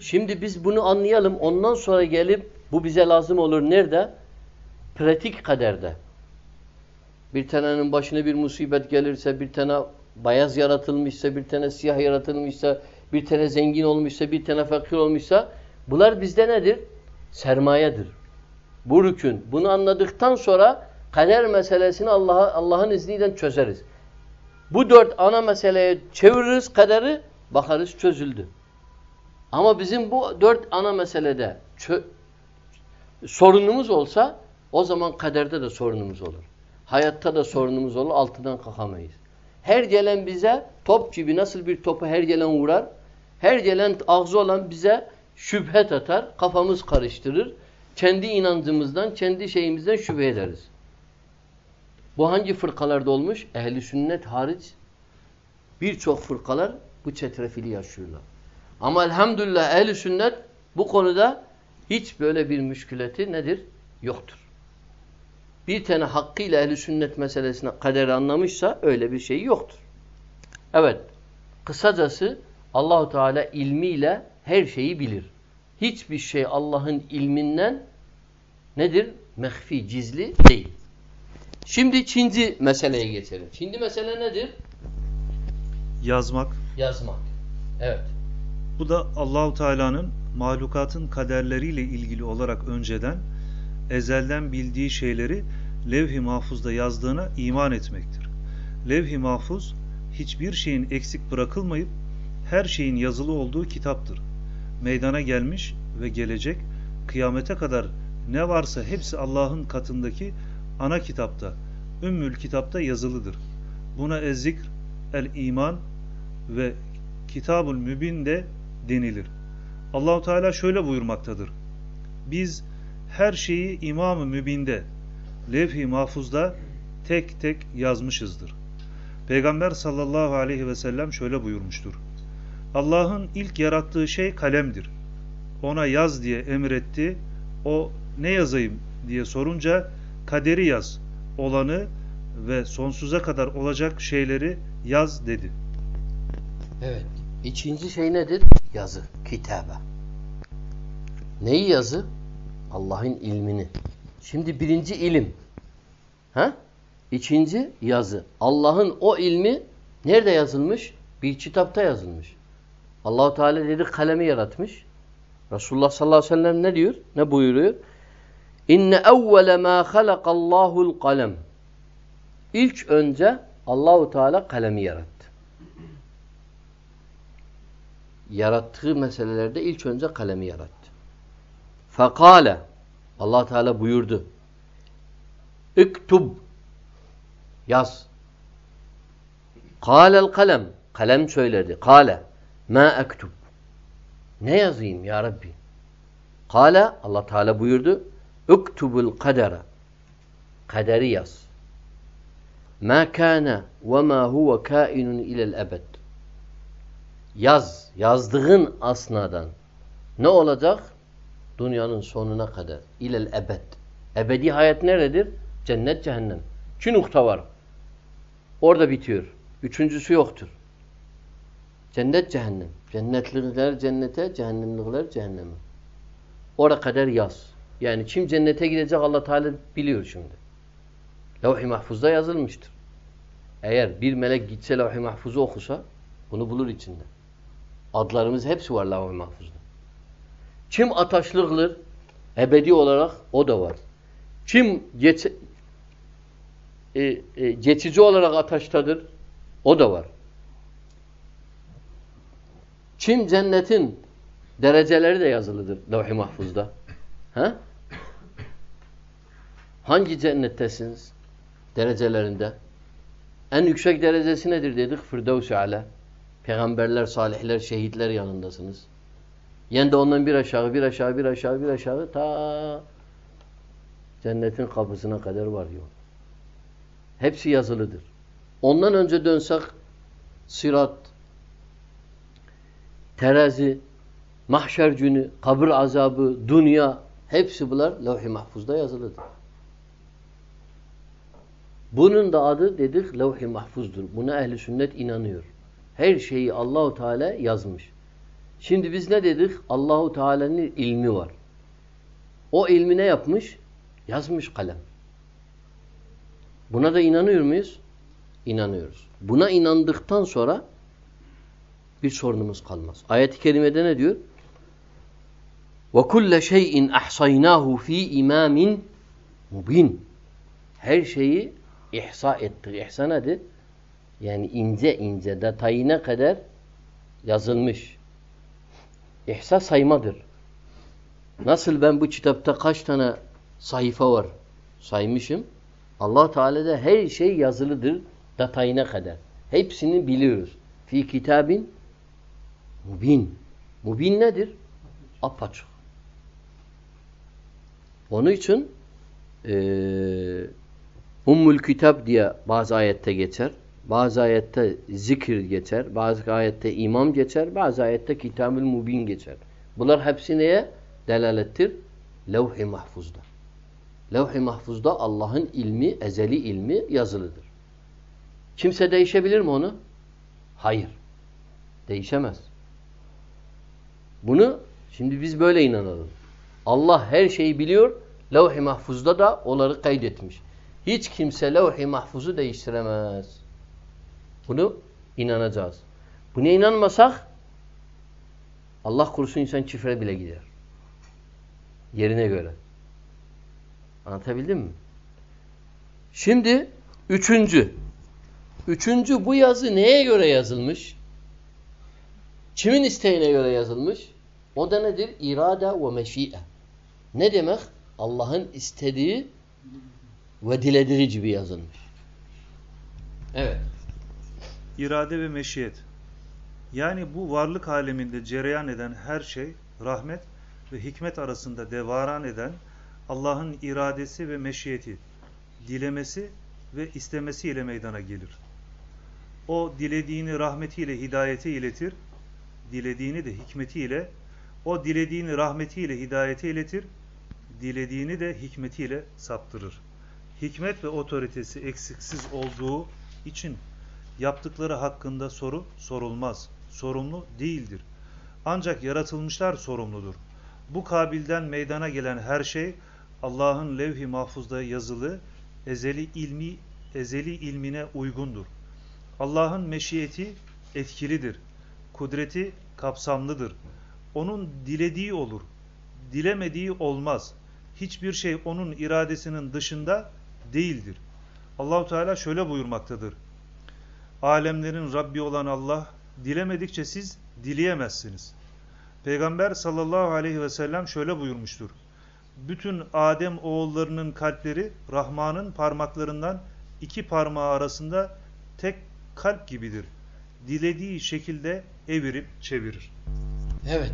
Şimdi biz bunu anlayalım. Ondan sonra gelip bu bize lazım olur. Nerede? Pratik kaderde. Bir tanenin başına bir musibet gelirse, bir tane bayaz yaratılmışsa, bir tane siyah yaratılmışsa, bir tane zengin olmuşsa, bir tane fakir olmuşsa bunlar bizde nedir? Sermayedir. Bu rükün. Bunu anladıktan sonra kader meselesini Allah'a Allah'ın izniyle çözeriz. Bu dört ana meseleye çeviririz kaderi, bakarız çözüldü. Ama bizim bu dört ana meselede sorunumuz olsa o zaman kaderde de sorunumuz olur. Hayatta da sorunumuz olur, altından kalkamayız. Her gelen bize top gibi nasıl bir topu her gelen vurar, her gelen ağzı olan bize şüphet atar, kafamız karıştırır. Kendi inancımızdan, kendi şeyimizden şüphe ederiz. Bu hangi fırkalarda olmuş? Ehli sünnet hariç birçok fırkalar bu çetrefili yaşıyorlar. Ama elhamdülillah ehli sünnet bu konuda hiç böyle bir müşkületi nedir? Yoktur. Bir tane hakkıyla ehli sünnet meselesine kaderi anlamışsa öyle bir şey yoktur. Evet. Kısacası Allahu Teala ilmiyle her şeyi bilir. Hiçbir şey Allah'ın ilminden nedir? Mehfi, gizli değil. Şimdi ikinci meseleye geçelim. Şimdi mesele nedir? Yazmak. Yazmak. Evet. Bu da Allahu Teala'nın mahlukatın kaderleriyle ilgili olarak önceden ezelden bildiği şeyleri levh-i mahfuzda yazdığına iman etmektir. Levh-i mahfuz hiçbir şeyin eksik bırakılmayıp her şeyin yazılı olduğu kitaptır. Meydana gelmiş ve gelecek kıyamete kadar ne varsa hepsi Allah'ın katındaki ana kitapta, Ümmül kitapta yazılıdır. Buna ezzikr, el iman ve Kitabul Mübin de denilir. Allahu Teala şöyle buyurmaktadır. Biz her şeyi İmam-ı Mübin'de, levh-i mahfuzda tek tek yazmışızdır. Peygamber sallallahu aleyhi ve sellem şöyle buyurmuştur. Allah'ın ilk yarattığı şey kalemdir. Ona yaz diye emretti. O ne yazayım diye sorunca kaderi yaz, olanı ve sonsuza kadar olacak şeyleri yaz dedi. Evet. İkinci şey nedir? Yazı, kitabe. Neyi yazı? Allah'ın ilmini. Şimdi birinci ilim. Ha? İkinci yazı. Allah'ın o ilmi nerede yazılmış? Bir kitapta yazılmış. Allahu Teala dedi kalemi yaratmış. Resulullah sallallahu aleyhi ve sellem ne diyor? Ne buyuruyor? İnne evvele ma halakallahul kalem. İlk önce Allahu Teala kalemi yarattı. Yarattığı meselelerde ilk önce kalemi yarattı. Fekale Allah Teala buyurdu. İktub yaz. Kâlel kalem kalem söyledi. Kale ma ektub ne yazayım ya Rabbi? Kale Allah Teala buyurdu. Uktubul kadere kaderi yaz. Ma kana ve ma huve kainun ilel ebed. Yaz, yazdığın asnadan ne olacak? Dünyanın sonuna kadar. İlel ebed. Ebedi hayat nerededir? Cennet, cehennem. İki nokta var. Orada bitiyor. Üçüncüsü yoktur. Cennet, cehennem. Cennetlikler cennete, cehennemlikler cehenneme. Orada kadar yaz. Yani kim cennete gidecek Allah Teala biliyor şimdi. Levh-i mahfuzda yazılmıştır. Eğer bir melek gitse levh-i mahfuzu okusa bunu bulur içinde. Adlarımız hepsi var levh-i mahfuzda. Kim ataşlıktır? Ebedi olarak o da var. Kim geç, e, e, geçici olarak ataştadır? O da var. Kim cennetin dereceleri de yazılıdır levh-i mahfuzda. Ha? Hangi cennettesiniz? Derecelerinde. En yüksek derecesi nedir dedik? Firdevs-i Ala. Peygamberler, salihler, şehitler yanındasınız. Yani de ondan bir aşağı, bir aşağı, bir aşağı, bir aşağı ta cennetin kapısına kadar var yol. Hepsi yazılıdır. Ondan önce dönsek sirat, terazi, mahşer günü, kabir azabı, dünya hepsi bunlar levh-i mahfuzda yazılıdır. Bunun da adı dedik levh-i mahfuzdur. Buna ehli sünnet inanıyor. Her şeyi Allahu Teala yazmış. Şimdi biz ne dedik? Allahu Teala'nın ilmi var. O ilmi ne yapmış? Yazmış kalem. Buna da inanıyor muyuz? İnanıyoruz. Buna inandıktan sonra bir sorunumuz kalmaz. Ayet-i kerimede ne diyor? وَكُلَّ شَيْءٍ اَحْصَيْنَاهُ ف۪ي imamin mubin. Her şeyi ihsa ettik. İhsa nedir? Yani ince ince detayına kadar yazılmış. İhsa saymadır. Nasıl ben bu kitapta kaç tane sayfa var saymışım. Allah Teala'da her şey yazılıdır detayına kadar. Hepsini biliyoruz. Fi kitabin mubin. Mubin nedir? Apaçık. Onun için eee Ummul Kitap diye bazı ayette geçer. Bazı ayette zikir geçer. Bazı ayette imam geçer. Bazı ayette kitab Mubin geçer. Bunlar hepsi neye delalettir? Levh-i mahfuzda. Levh-i mahfuzda Allah'ın ilmi, ezeli ilmi yazılıdır. Kimse değişebilir mi onu? Hayır. Değişemez. Bunu şimdi biz böyle inanalım. Allah her şeyi biliyor. Levh-i mahfuzda da onları kaydetmiş. Hiç kimse levh-i mahfuzu değiştiremez. Bunu inanacağız. Buna inanmasak Allah korusun insan çifre bile gider. Yerine göre. Anlatabildim mi? Şimdi üçüncü. Üçüncü bu yazı neye göre yazılmış? Kimin isteğine göre yazılmış? O da nedir? İrade ve meşi'e. Ne demek? Allah'ın istediği ve dilediği gibi yazılmış. Evet. İrade ve meşiyet. Yani bu varlık aleminde cereyan eden her şey rahmet ve hikmet arasında devaran eden Allah'ın iradesi ve meşiyeti, dilemesi ve istemesiyle meydana gelir. O dilediğini rahmetiyle hidayete iletir, dilediğini de hikmetiyle, o dilediğini rahmetiyle hidayete iletir, dilediğini de hikmetiyle saptırır. Hikmet ve otoritesi eksiksiz olduğu için yaptıkları hakkında soru sorulmaz. Sorumlu değildir. Ancak yaratılmışlar sorumludur. Bu kabilden meydana gelen her şey Allah'ın levh-i mahfuzda yazılı ezeli ilmi ezeli ilmine uygundur. Allah'ın meşiyeti etkilidir. Kudreti kapsamlıdır. Onun dilediği olur. Dilemediği olmaz. Hiçbir şey onun iradesinin dışında değildir. Allahu Teala şöyle buyurmaktadır. Alemlerin Rabbi olan Allah dilemedikçe siz dileyemezsiniz. Peygamber sallallahu aleyhi ve sellem şöyle buyurmuştur. Bütün Adem oğullarının kalpleri Rahman'ın parmaklarından iki parmağı arasında tek kalp gibidir. Dilediği şekilde evirip çevirir. Evet.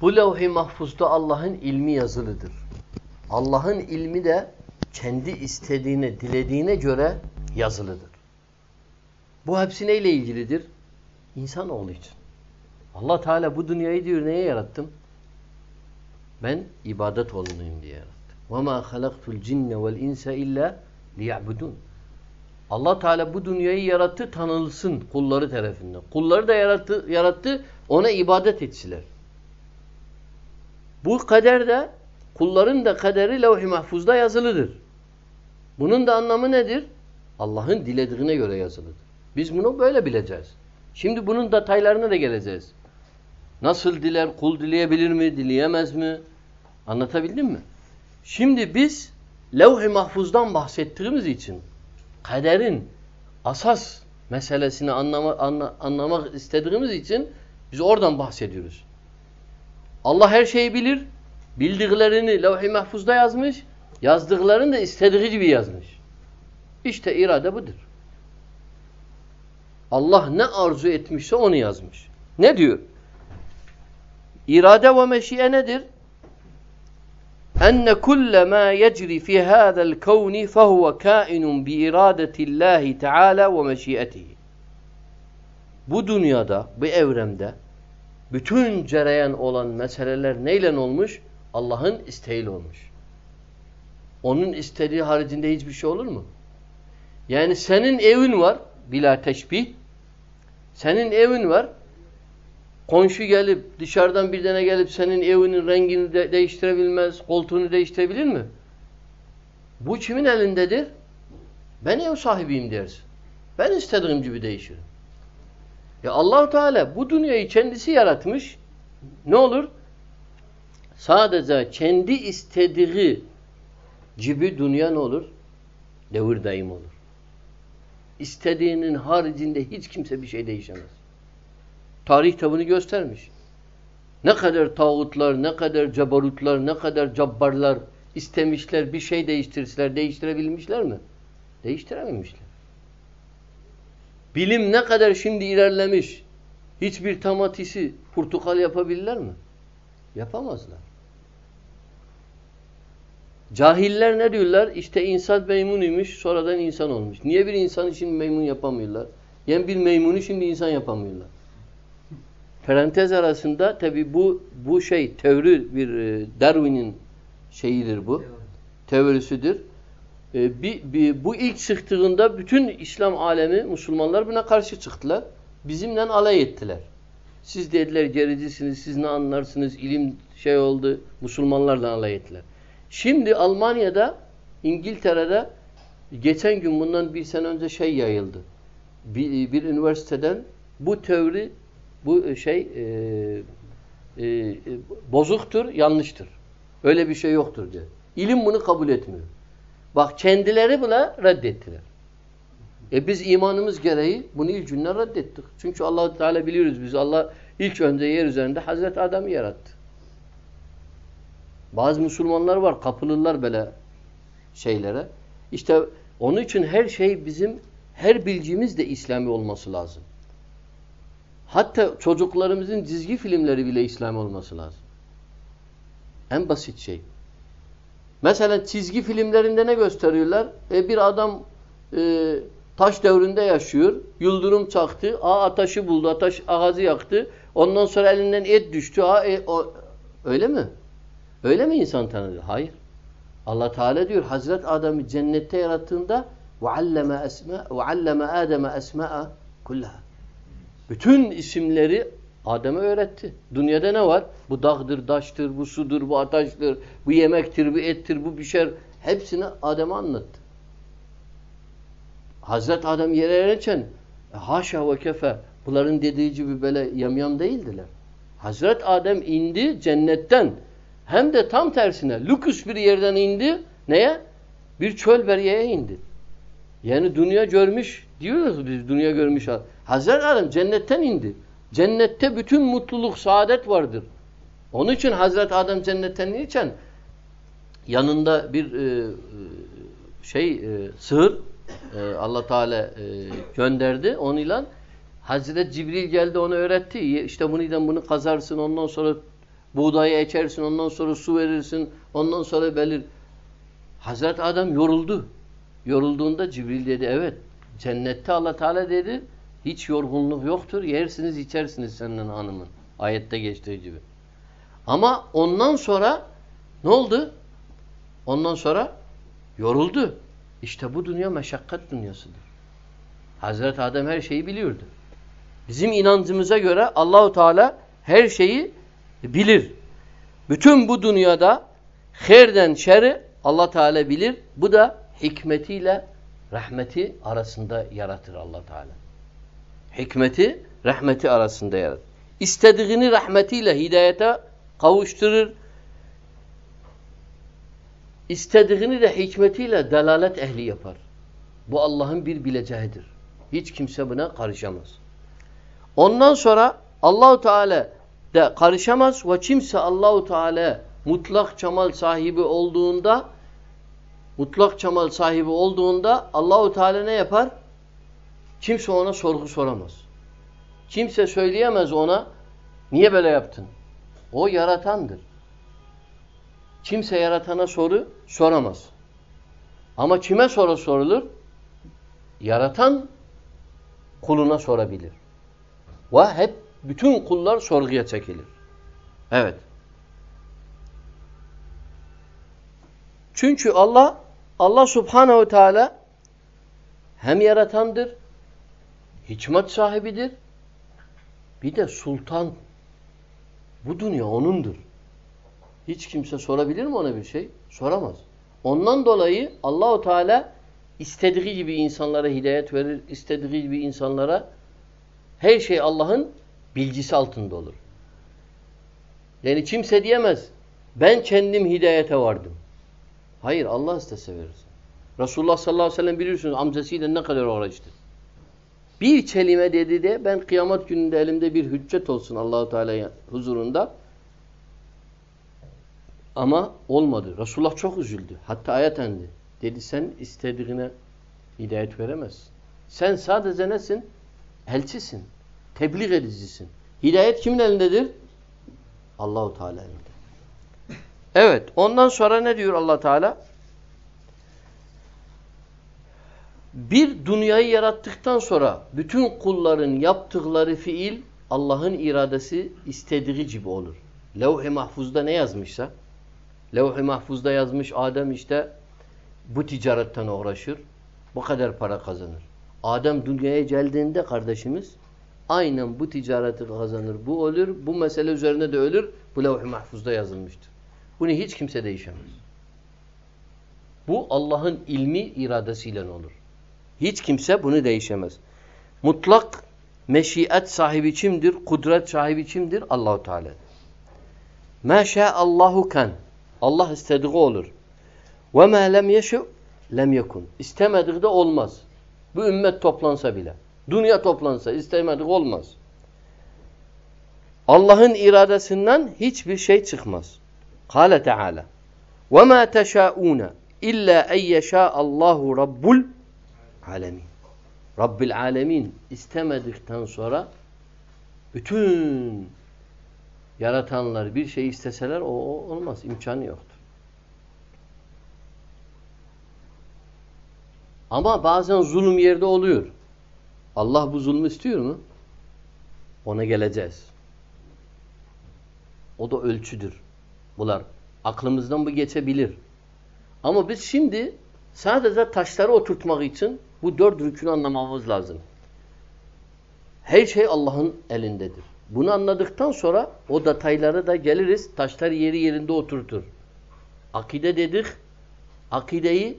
Bu levh-i mahfuzda Allah'ın ilmi yazılıdır. Allah'ın ilmi de kendi istediğine, dilediğine göre yazılıdır. Bu hepsi neyle ilgilidir? İnsanoğlu için. Allah Teala bu dünyayı diyor neye yarattım? Ben ibadet olunayım diye yarattım. وَمَا خَلَقْتُ الْجِنَّ وَالْاِنْسَ اِلَّا لِيَعْبُدُونَ Allah Teala bu dünyayı yarattı, tanılsın kulları tarafından. Kulları da yarattı, yarattı ona ibadet etsiler. Bu kader de kulların da kaderi levh-i mahfuzda yazılıdır. Bunun da anlamı nedir? Allah'ın dilediğine göre yazılıdır. Biz bunu böyle bileceğiz. Şimdi bunun detaylarına da geleceğiz. Nasıl diler? Kul dileyebilir mi? Dileyemez mi? Anlatabildim mi? Şimdi biz levh-i mahfuzdan bahsettiğimiz için kaderin asas meselesini anlama, anla, anlamak istediğimiz için biz oradan bahsediyoruz. Allah her şeyi bilir. Bildiklerini levh-i mahfuzda yazmış. Yazdıklarını da istediği gibi yazmış. İşte irade budur. Allah ne arzu etmişse onu yazmış. Ne diyor? İrade ve meşiye nedir? enne kulle ma yecri fi hada'l kevni fehuve kainun bi iradetillahi Teala ve meşiyetihi. Bu dünyada, bu evremde bütün cereyan olan meseleler neyle olmuş? Allah'ın isteğiyle olmuş. Onun istediği haricinde hiçbir şey olur mu? Yani senin evin var, bila teşbih. Senin evin var, Komşu gelip dışarıdan bir tane gelip senin evinin rengini de değiştirebilmez, koltuğunu değiştirebilir mi? Bu kimin elindedir? Ben ev sahibiyim dersin. Ben istediğim gibi değişirim. Ya Allahu Teala bu dünyayı kendisi yaratmış. Ne olur? Sadece kendi istediği gibi dünya ne olur? Devir daim olur. İstediğinin haricinde hiç kimse bir şey değişemez. Tarih kitabını göstermiş. Ne kadar tağutlar, ne kadar cabarutlar, ne kadar cabbarlar istemişler, bir şey değiştirseler, değiştirebilmişler mi? Değiştirememişler. Bilim ne kadar şimdi ilerlemiş, hiçbir tamatisi portakal yapabilirler mi? Yapamazlar. Cahiller ne diyorlar? İşte insan meymunuymuş, sonradan insan olmuş. Niye bir insanı şimdi meymun yapamıyorlar? Yani bir meymunu şimdi insan yapamıyorlar. Parantez arasında tabi bu bu şey teori bir e, Darwin'in şeyidir bu. Teorisidir. E, bir, bir, bu ilk çıktığında bütün İslam alemi Müslümanlar buna karşı çıktılar. Bizimle alay ettiler. Siz dediler gericisiniz, siz ne anlarsınız, ilim şey oldu. Müslümanlarla alay ettiler. Şimdi Almanya'da, İngiltere'de geçen gün bundan bir sene önce şey yayıldı. Bir, bir üniversiteden bu teori bu şey e, e, bozuktur, yanlıştır. Öyle bir şey yoktur diyor. İlim bunu kabul etmiyor. Bak kendileri bile reddettiler. E biz imanımız gereği bunu ilk günden reddettik. Çünkü allah Teala biliyoruz biz Allah ilk önce yer üzerinde Hazreti Adem'i yarattı. Bazı Müslümanlar var kapılırlar böyle şeylere. İşte onun için her şey bizim her bilgimiz de İslami olması lazım. Hatta çocuklarımızın çizgi filmleri bile İslam olması lazım. En basit şey. Mesela çizgi filmlerinde ne gösteriyorlar? E bir adam e, taş devrinde yaşıyor. Yıldırım çaktı. Aa ateşi buldu. Ateş ağacı yaktı. Ondan sonra elinden et düştü. Aa, e, o, öyle mi? Öyle mi insan tanıdı? Hayır. Allah Teala diyor Hazret Adem'i cennette yarattığında وَعَلَّمَ أَسْمَاءَ وَعَلَّمَ آدَمَ أَسْمَاءَ كُلَّهَا Bütün isimleri Adem'e öğretti. Dünyada ne var? Bu dağdır, daştır, bu sudur, bu ateştir, bu yemektir, bu ettir, bu pişer. Hepsini Adem'e anlattı. Hazret Adem yere ererken e, haşa ve kefe bunların dediği gibi böyle yamyam değildiler. Hazret Adem indi cennetten hem de tam tersine lüküs bir yerden indi. Neye? Bir çöl beriyeye indi. Yani dünya görmüş diyoruz biz dünya görmüş. Hazret Adem cennetten indi. Cennette bütün mutluluk, saadet vardır. Onun için Hazret Adem cennetten niçin? Yanında bir e, e, şey e, sığır e, Allah Teala e, gönderdi onunla. Hazret Cibril geldi onu öğretti. İşte bunu bunu kazarsın ondan sonra buğdayı ekersin ondan sonra su verirsin ondan sonra belir. Hazret Adem yoruldu. Yorulduğunda Cibril dedi evet cennette Allah Teala dedi hiç yorgunluk yoktur. Yersiniz içersiniz senin hanımın. Ayette geçtiği gibi. Ama ondan sonra ne oldu? Ondan sonra yoruldu. İşte bu dünya meşakkat dünyasıdır. Hazreti Adem her şeyi biliyordu. Bizim inancımıza göre Allahu Teala her şeyi bilir. Bütün bu dünyada herden şerri Allah Teala bilir. Bu da hikmetiyle rahmeti arasında yaratır Allah Teala. Hikmeti rahmeti arasında yaratır. İstediğini rahmetiyle hidayete kavuşturur. İstediğini de hikmetiyle delalet ehli yapar. Bu Allah'ın bir bileceğidir. Hiç kimse buna karışamaz. Ondan sonra Allahu Teala de karışamaz ve kimse Allahu Teala mutlak cemal sahibi olduğunda mutlak cemal sahibi olduğunda Allahu Teala ne yapar? Kimse ona sorgu soramaz. Kimse söyleyemez ona niye böyle yaptın? O yaratandır. Kimse yaratana soru soramaz. Ama kime soru sorulur? Yaratan kuluna sorabilir. Ve hep bütün kullar sorguya çekilir. Evet. Çünkü Allah Allah Subhanahu Teala hem yaratandır, hikmet sahibidir, bir de sultan. Bu dünya onundur. Hiç kimse sorabilir mi ona bir şey? Soramaz. Ondan dolayı Allahu Teala istediği gibi insanlara hidayet verir, istediği gibi insanlara her şey Allah'ın bilgisi altında olur. Yani kimse diyemez ben kendim hidayete vardım. Hayır Allah istese verirsin. Resulullah sallallahu aleyhi ve sellem biliyorsunuz amcasıyla ne kadar uğraştı. Bir kelime dedi de ben kıyamet gününde elimde bir hüccet olsun Allahu Teala huzurunda. Ama olmadı. Resulullah çok üzüldü. Hatta ayet endi. Dedi sen istediğine hidayet veremezsin. Sen sadece nesin? Elçisin. Tebliğ edicisin. Hidayet kimin elindedir? Allahu Teala elinde. Evet. Ondan sonra ne diyor Allah Teala? Bir dünyayı yarattıktan sonra bütün kulların yaptıkları fiil Allah'ın iradesi istediği gibi olur. Levh-i mahfuzda ne yazmışsa Levh-i mahfuzda yazmış Adem işte bu ticaretten uğraşır. Bu kadar para kazanır. Adem dünyaya geldiğinde kardeşimiz aynen bu ticareti kazanır. Bu ölür. Bu mesele üzerine de ölür. Bu levh-i mahfuzda yazılmıştır. Bunu hiç kimse değişemez. Bu Allah'ın ilmi iradesiyle olur. Hiç kimse bunu değişemez. Mutlak meşiyet sahibi kimdir? Kudret sahibi kimdir? Allahu Teala. Ma Allahu kan. Allah istediği olur. Ve ma lem yeşu lem yekun. İstemediği de olmaz. Bu ümmet toplansa bile. Dünya toplansa istemediği olmaz. Allah'ın iradesinden hiçbir şey çıkmaz. Kale Teala. Ma teşaûne illa en yeşâ Allahu rabbul alemin. Rabbil alemin istemedikten sonra Bütün yaratanlar bir şey isteseler o, o olmaz. imkanı yoktur. Ama bazen zulüm yerde oluyor. Allah bu zulmü istiyor mu? Ona geleceğiz. O da ölçüdür. Bunlar aklımızdan bu geçebilir. Ama biz şimdi sadece taşları oturtmak için bu dört rükünü anlamamız lazım. Her şey Allah'ın elindedir. Bunu anladıktan sonra o detaylara da geliriz. Taşlar yeri yerinde oturtur. Akide dedik. Akideyi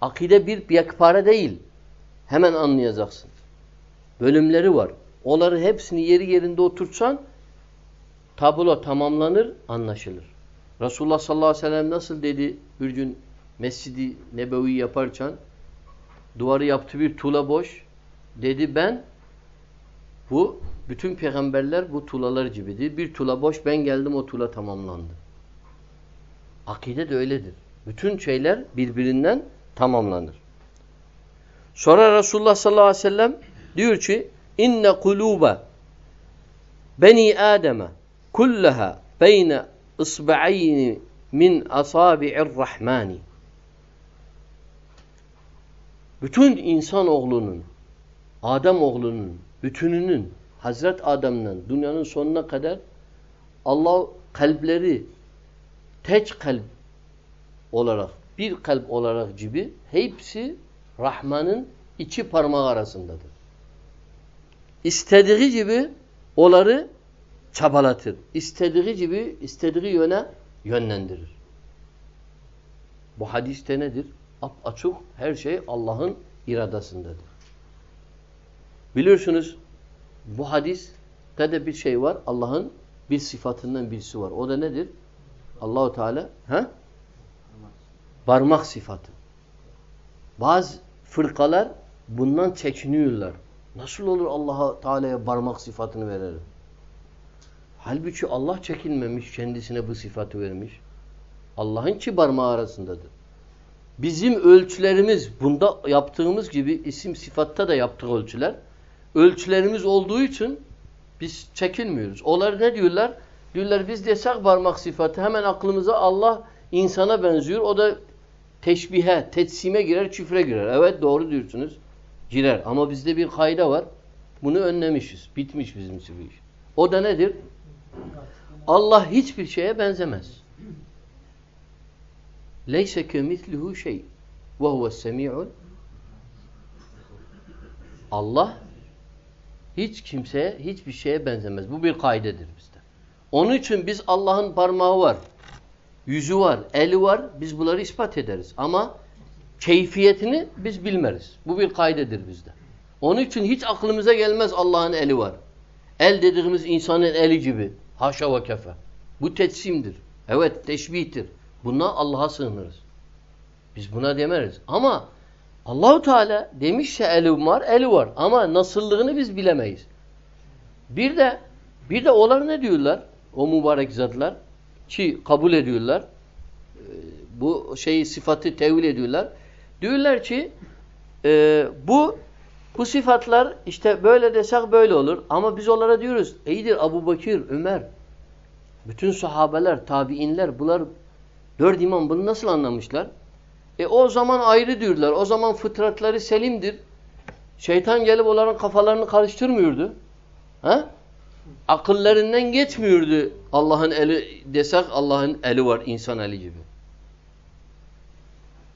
akide bir yekpare değil. Hemen anlayacaksın. Bölümleri var. Onları hepsini yeri yerinde oturtsan tablo tamamlanır, anlaşılır. Resulullah sallallahu aleyhi ve sellem nasıl dedi bir gün Mescidi Nebevi yaparken duvarı yaptı bir tuğla boş. Dedi ben bu bütün peygamberler bu tuğlalar gibidir. Bir tuğla boş ben geldim o tuğla tamamlandı. Akide de öyledir. Bütün şeyler birbirinden tamamlanır. Sonra Resulullah sallallahu aleyhi ve sellem diyor ki inne kuluba beni Adem'e kullaha beyne ısba'ayni min asabi'ir rahmani. Bütün insan oğlunun Adem oğlunun bütününün Hazret Adem'den dünyanın sonuna kadar Allah kalpleri tek kalp olarak bir kalp olarak gibi hepsi Rahman'ın iki parmağı arasındadır. İstediği gibi onları çabalatır. İstediği gibi istediği yöne yönlendirir. Bu hadiste nedir? Açık her şey Allah'ın iradasındadır. Biliyorsunuz bu hadiste de bir şey var. Allah'ın bir sıfatından birisi var. O da nedir? Allahu Teala he? Parmak sıfatı. Bazı fırkalar bundan çekiniyorlar. Nasıl olur Allah'a Teala'ya parmak sıfatını verelim? Halbuki Allah çekinmemiş, kendisine bu sıfatı vermiş. Allah'ın ki parmağı arasındadır. Bizim ölçülerimiz bunda yaptığımız gibi isim sıfatta da yaptığı ölçüler ölçülerimiz olduğu için biz çekilmiyoruz. Onlar ne diyorlar? Diyorlar biz desek parmak sıfatı hemen aklımıza Allah insana benziyor. O da teşbihe, teçsime girer, çifre girer. Evet doğru diyorsunuz. Girer. Ama bizde bir kayda var. Bunu önlemişiz. Bitmiş bizim bu iş. O da nedir? Allah hiçbir şeye benzemez. Leyse kemitluhu şey ve huves semi'ul Allah hiç kimseye, hiçbir şeye benzemez. Bu bir kaydedir bizde. Onun için biz Allah'ın parmağı var, yüzü var, eli var. Biz bunları ispat ederiz. Ama keyfiyetini biz bilmeriz. Bu bir kaydedir bizde. Onun için hiç aklımıza gelmez Allah'ın eli var. El dediğimiz insanın eli gibi. Haşa ve kefe. Bu tetsimdir. Evet teşbihtir. Buna Allah'a sığınırız. Biz buna demeriz. Ama Allahu Teala demişse eli var, eli var. Ama nasıllığını biz bilemeyiz. Bir de bir de onlar ne diyorlar? O mübarek zatlar ki kabul ediyorlar. Ee, bu şeyi sıfatı tevil ediyorlar. Diyorlar ki e, bu bu sıfatlar işte böyle desek böyle olur. Ama biz onlara diyoruz iyidir Abu Bakir, Ömer, bütün sahabeler, tabiinler bunlar dört imam bunu nasıl anlamışlar? E o zaman ayrı diyorlar. O zaman fıtratları selimdir. Şeytan gelip onların kafalarını karıştırmıyordu. Ha? Akıllarından geçmiyordu Allah'ın eli desek Allah'ın eli var insan eli gibi.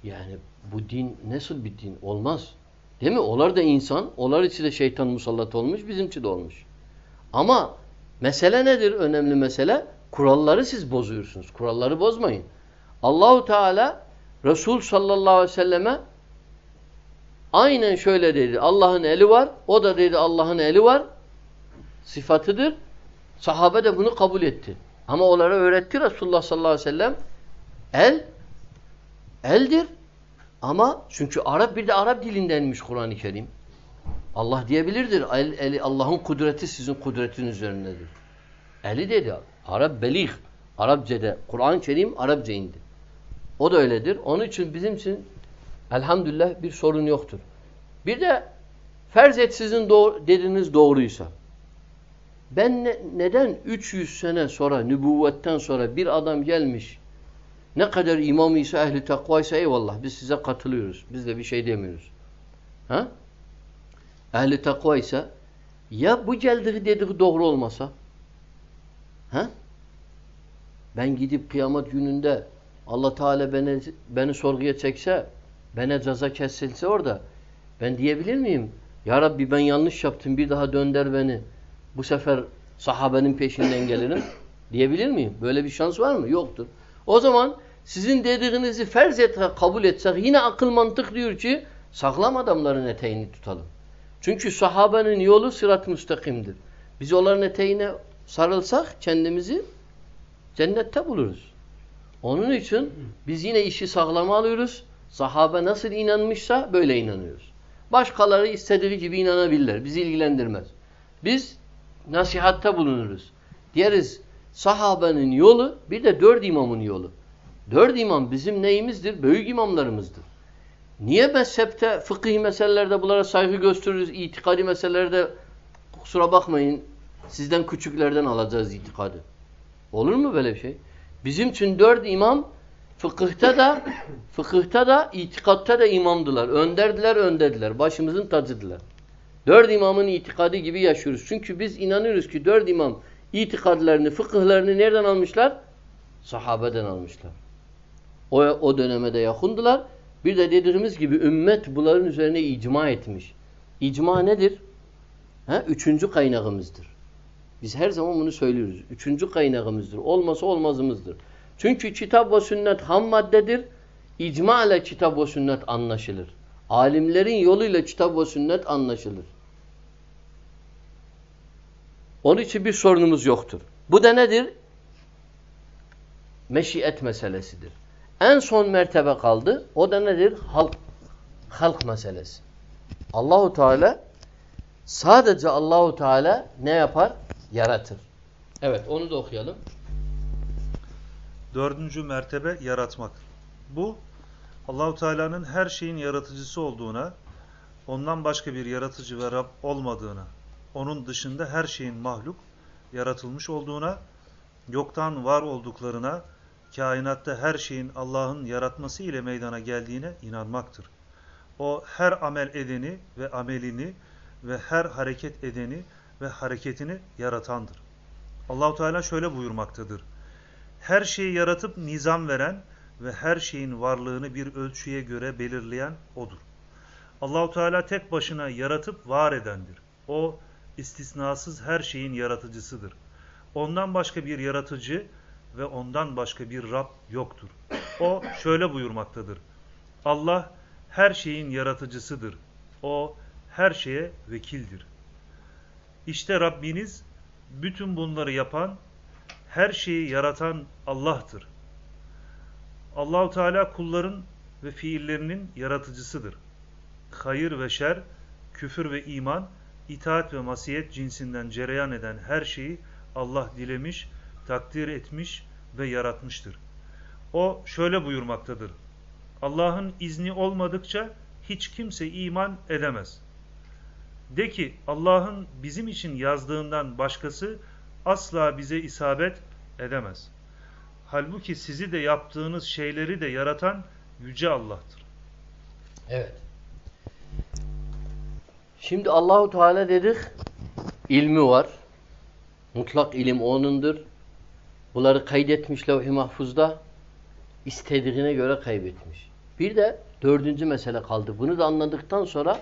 Yani bu din nasıl bir din? Olmaz. Değil mi? Onlar da insan. Onlar için de şeytan musallat olmuş. Bizimki de olmuş. Ama mesele nedir? Önemli mesele. Kuralları siz bozuyorsunuz. Kuralları bozmayın. Allahu Teala Resul sallallahu aleyhi ve selleme aynen şöyle dedi. Allah'ın eli var. O da dedi Allah'ın eli var. Sıfatıdır. Sahabe de bunu kabul etti. Ama onlara öğretti Resulullah sallallahu aleyhi ve sellem. El, eldir. Ama çünkü Arap bir de Arap dilindenmiş Kur'an-ı Kerim. Allah diyebilirdir. El, eli, Allah'ın kudreti sizin kudretin üzerindedir. Eli dedi. Arap belih. Arapçada Kur'an-ı Kerim Arapça indi. O da öyledir. Onun için bizim için elhamdülillah bir sorun yoktur. Bir de ferz et sizin doğru, dediğiniz doğruysa. Ben ne, neden 300 sene sonra, nübüvvetten sonra bir adam gelmiş, ne kadar imam ise, ehli takvaysa eyvallah biz size katılıyoruz. Biz de bir şey demiyoruz. Ha? Ehli takva ise ya bu geldiği dediği doğru olmasa ha? Ben gidip kıyamet gününde Allah Teala beni, beni sorguya çekse bana ceza kesilse orada ben diyebilir miyim? Ya Rabbi ben yanlış yaptım bir daha dönder beni. Bu sefer sahabenin peşinden gelirim. Diyebilir miyim? Böyle bir şans var mı? Yoktur. O zaman sizin dediğinizi ferz et, kabul etsek yine akıl mantık diyor ki sağlam adamların eteğini tutalım. Çünkü sahabenin yolu sırat müstakimdir. Biz onların eteğine sarılsak kendimizi cennette buluruz. Onun için biz yine işi sağlama alıyoruz. Sahabe nasıl inanmışsa böyle inanıyoruz. Başkaları istediği gibi inanabilirler. Bizi ilgilendirmez. Biz nasihatte bulunuruz. Diyeriz sahabenin yolu bir de dört imamın yolu. Dört imam bizim neyimizdir? Büyük imamlarımızdır. Niye mezhepte, fıkıh meselelerde bunlara saygı gösteririz, itikadi meselelerde kusura bakmayın sizden küçüklerden alacağız itikadı. Olur mu böyle bir şey? Bizim için dört imam fıkıhta da fıkıhta da itikatta da imamdılar. Önderdiler, önderdiler. Başımızın tacıdılar. Dört imamın itikadı gibi yaşıyoruz. Çünkü biz inanıyoruz ki dört imam itikadlarını, fıkıhlarını nereden almışlar? Sahabeden almışlar. O, o döneme de yakındılar. Bir de dediğimiz gibi ümmet bunların üzerine icma etmiş. İcma nedir? Ha? Üçüncü kaynağımızdır. Biz her zaman bunu söylüyoruz. Üçüncü kaynağımızdır. Olmasa olmazımızdır. Çünkü kitap ve sünnet ham maddedir. İcma ile kitap ve sünnet anlaşılır. Alimlerin yoluyla kitap ve sünnet anlaşılır. Onun için bir sorunumuz yoktur. Bu da nedir? Meşiyet meselesidir. En son mertebe kaldı. O da nedir? Halk. Halk meselesi. Allahu Teala sadece Allahu Teala ne yapar? Yaratır. Evet onu da okuyalım. Dördüncü mertebe yaratmak. Bu Allahu Teala'nın her şeyin yaratıcısı olduğuna, ondan başka bir yaratıcı ve Rab olmadığına, onun dışında her şeyin mahluk, yaratılmış olduğuna, yoktan var olduklarına, kainatta her şeyin Allah'ın yaratması ile meydana geldiğine inanmaktır. O her amel edeni ve amelini ve her hareket edeni ve hareketini yaratandır. Allahu Teala şöyle buyurmaktadır. Her şeyi yaratıp nizam veren ve her şeyin varlığını bir ölçüye göre belirleyen odur. Allahu Teala tek başına yaratıp var edendir. O istisnasız her şeyin yaratıcısıdır. Ondan başka bir yaratıcı ve ondan başka bir Rab yoktur. O şöyle buyurmaktadır. Allah her şeyin yaratıcısıdır. O her şeye vekildir. İşte Rabbiniz bütün bunları yapan, her şeyi yaratan Allah'tır. Allahu Teala kulların ve fiillerinin yaratıcısıdır. Hayır ve şer, küfür ve iman, itaat ve masiyet cinsinden cereyan eden her şeyi Allah dilemiş, takdir etmiş ve yaratmıştır. O şöyle buyurmaktadır. Allah'ın izni olmadıkça hiç kimse iman edemez. De ki Allah'ın bizim için yazdığından başkası asla bize isabet edemez. Halbuki sizi de yaptığınız şeyleri de yaratan Yüce Allah'tır. Evet. Şimdi Allahu Teala dedik ilmi var. Mutlak ilim onundur. Bunları kaydetmiş levh-i mahfuzda istediğine göre kaybetmiş. Bir de dördüncü mesele kaldı. Bunu da anladıktan sonra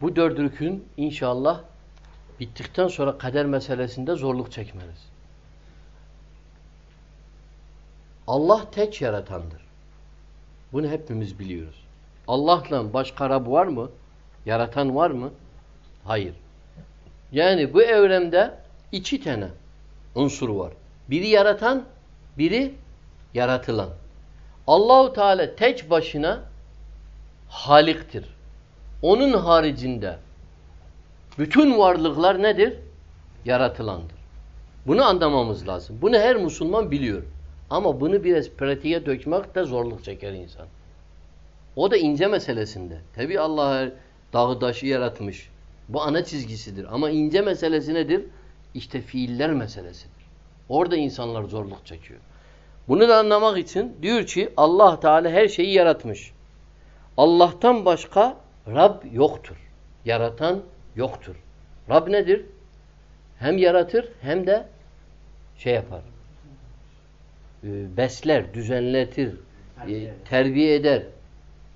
bu dört rükün inşallah bittikten sonra kader meselesinde zorluk çekmeniz. Allah tek yaratandır. Bunu hepimiz biliyoruz. Allah'la başka Rab var mı? Yaratan var mı? Hayır. Yani bu evrende iki tane unsur var. Biri yaratan, biri yaratılan. Allahu Teala tek başına haliktir. Onun haricinde bütün varlıklar nedir? Yaratılandır. Bunu anlamamız lazım. Bunu her Müslüman biliyor. Ama bunu biraz pratiğe dökmek de zorluk çeker insan. O da ince meselesinde. Tabi Allah dağı taşı yaratmış. Bu ana çizgisidir. Ama ince meselesi nedir? işte fiiller meselesidir. Orada insanlar zorluk çekiyor. Bunu da anlamak için diyor ki Allah Teala her şeyi yaratmış. Allah'tan başka Rab yoktur. Yaratan yoktur. Rab nedir? Hem yaratır hem de şey yapar. E, besler, düzenletir, e, terbiye eder,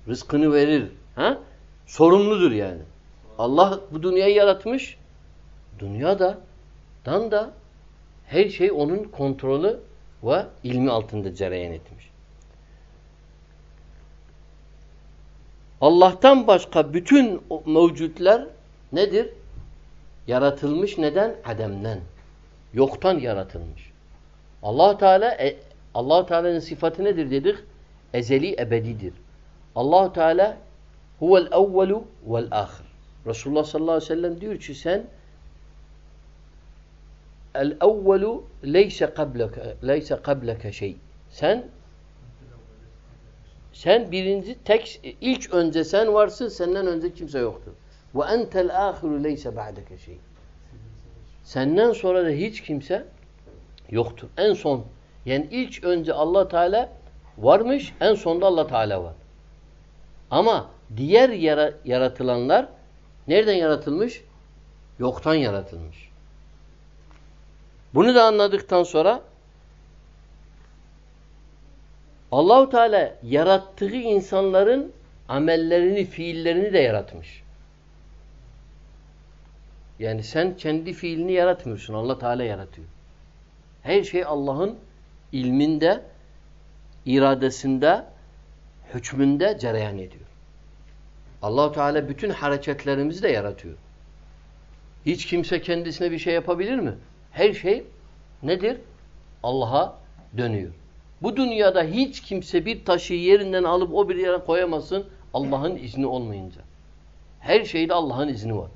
rızkını verir. Ha? Sorumludur yani. Allah bu dünyayı yaratmış. Dünyada dan da her şey onun kontrolü ve ilmi altında cereyan etmiş. Allah'tan başka bütün mevcutlar nedir? Yaratılmış neden? Ademden. Yoktan yaratılmış. Allah Teala e, Allah Teala'nın sıfatı nedir dedik? Ezeli ebedidir. Allah Teala huvel evvelu vel ahir. Resulullah sallallahu aleyhi ve sellem diyor ki sen el evvelu leyse kableke leyse kableke şey. Sen sen birinci tek ilk önce sen varsın senden önce kimse yoktur. Ve entel ahiru leyse ba'deke şey. Senden sonra da hiç kimse yoktur. En son yani ilk önce Allah Teala varmış, en sonda Allah Teala var. Ama diğer yara yaratılanlar nereden yaratılmış? Yoktan yaratılmış. Bunu da anladıktan sonra Allahu Teala yarattığı insanların amellerini, fiillerini de yaratmış. Yani sen kendi fiilini yaratmıyorsun. Allah Teala yaratıyor. Her şey Allah'ın ilminde, iradesinde, hükmünde cereyan ediyor. Allahu Teala bütün hareketlerimizi de yaratıyor. Hiç kimse kendisine bir şey yapabilir mi? Her şey nedir? Allah'a dönüyor. Bu dünyada hiç kimse bir taşı yerinden alıp o bir yere koyamasın Allah'ın izni olmayınca. Her şeyde Allah'ın izni var.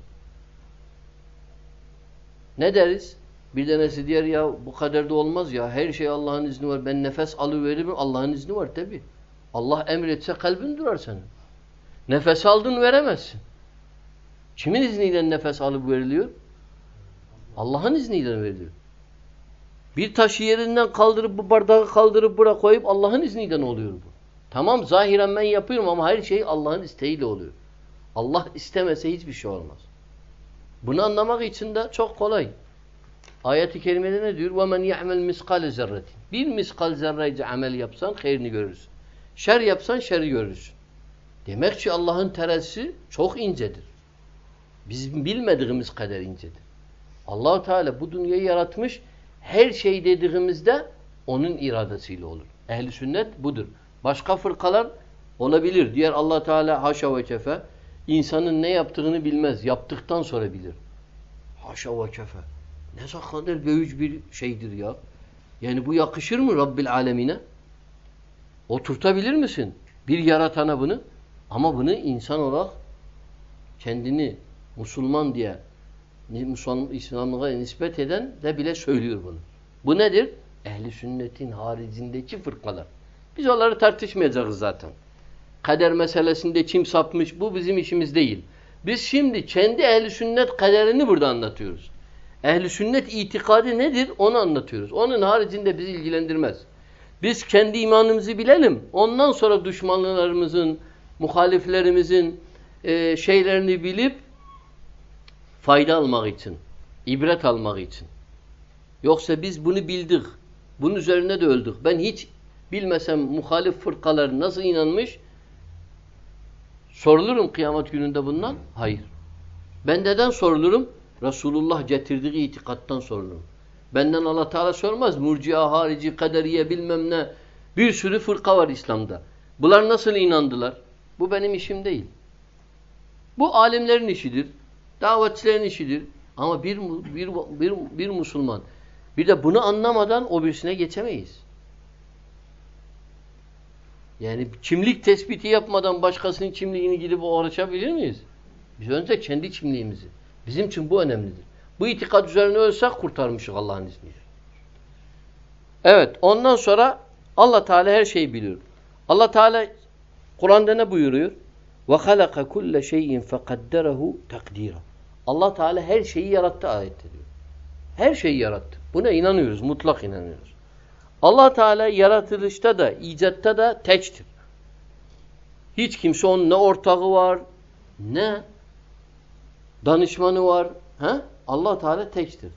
Ne deriz? Bir tanesi diğer ya bu kadar da olmaz ya. Her şey Allah'ın izni var. Ben nefes alıveririm. Allah'ın izni var tabi. Allah emretse kalbin durar senin. Nefes aldın veremezsin. Kimin izniyle nefes alıp veriliyor? Allah'ın izniyle veriliyor. Bir taşı yerinden kaldırıp bu bardağı kaldırıp buraya koyup Allah'ın izniyle oluyor bu. Tamam zahiren ben yapıyorum ama her şey Allah'ın isteğiyle oluyor. Allah istemese hiçbir şey olmaz. Bunu anlamak için de çok kolay. Ayet-i kerimede ne diyor? وَمَنْ يَعْمَلْ مِسْقَالِ زَرَّةٍ Bir miskal zerrece amel yapsan hayırını görürsün. Şer yapsan şeri görürsün. Demek ki Allah'ın terazisi çok incedir. Bizim bilmediğimiz kadar incedir. Allahu Teala bu dünyayı yaratmış. Her şey dediğimizde onun iradesiyle olur. Ehli sünnet budur. Başka fırkalar olabilir. Diğer Allah Teala haşa ve kefe insanın ne yaptığını bilmez. Yaptıktan sonra bilir. Haşa ve kefe. Ne kadar büyük bir şeydir ya. Yani bu yakışır mı Rabbil alemine? Oturtabilir misin? Bir yaratana bunu. Ama bunu insan olarak kendini Müslüman diye İslam'a nispet eden de bile söylüyor bunu. Bu nedir? Ehli sünnetin haricindeki fırkalar. Biz onları tartışmayacağız zaten. Kader meselesinde kim sapmış bu bizim işimiz değil. Biz şimdi kendi ehli sünnet kaderini burada anlatıyoruz. Ehli sünnet itikadı nedir onu anlatıyoruz. Onun haricinde bizi ilgilendirmez. Biz kendi imanımızı bilelim. Ondan sonra düşmanlarımızın, muhaliflerimizin e, şeylerini bilip fayda almak için, ibret almak için. Yoksa biz bunu bildik. Bunun üzerine de öldük. Ben hiç bilmesem muhalif fırkalar nasıl inanmış sorulurum kıyamet gününde bundan. Hayır. Ben neden sorulurum? Resulullah getirdiği itikattan sorulurum. Benden Allah Teala sormaz. Murci'a, harici, kaderiye bilmem ne. Bir sürü fırka var İslam'da. Bunlar nasıl inandılar? Bu benim işim değil. Bu alimlerin işidir. Davetçilerin işidir. Ama bir, bir, bir, bir Müslüman bir de bunu anlamadan o birisine geçemeyiz. Yani kimlik tespiti yapmadan başkasının kimliğini gidip uğraşabilir miyiz? Biz önce kendi kimliğimizi. Bizim için bu önemlidir. Bu itikat üzerine ölsek kurtarmışız Allah'ın izniyle. Evet ondan sonra Allah Teala her şeyi biliyor. Allah Teala Kur'an'da ne buyuruyor? وَخَلَقَ كُلَّ شَيْءٍ فَقَدَّرَهُ تَقْدِيرًا Allah Teala her şeyi yarattı ayette diyor. Her şeyi yarattı. Buna inanıyoruz. Mutlak inanıyoruz. allah Teala yaratılışta da, icatta da tektir. Hiç kimse onun ne ortağı var, ne danışmanı var. Ha? allah Teala tektir.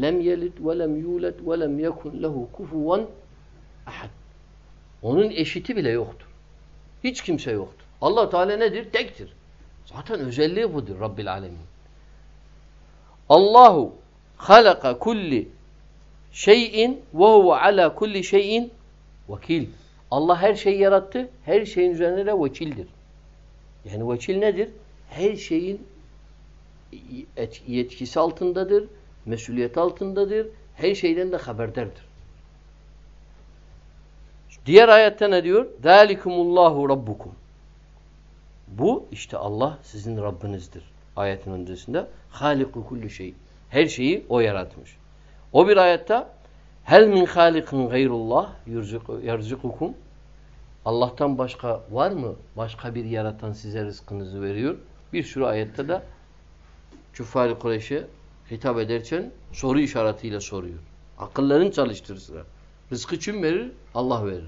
Lem yelid ve lem yulad ve lem yekun lehu kufuven ahad. Onun eşiti bile yoktur. Hiç kimse yoktur. allah Teala nedir? Tektir. Zaten özelliği budur Rabbil Alemin. Allahu halaka kulli şeyin ve huve ala kulli şeyin vekil. Allah her şeyi yarattı. Her şeyin üzerine de vekildir. Yani vekil nedir? Her şeyin yetkisi altındadır, mesuliyet altındadır, her şeyden de haberdardır. Diğer ayette ne diyor? Dalikumullahu rabbukum. Bu işte Allah sizin Rabbinizdir. Ayetin öncesinde haliku kulli şey. Her şeyi o yaratmış. O bir ayette hel min halikin gayrullah yerzukukum. Allah'tan başka var mı? Başka bir yaratan size rızkınızı veriyor. Bir sürü ayette de Küffar-ı Kureyş'e hitap ederken soru işaretiyle soruyor. Akılların çalıştırsınlar. Rızkı kim verir? Allah verir.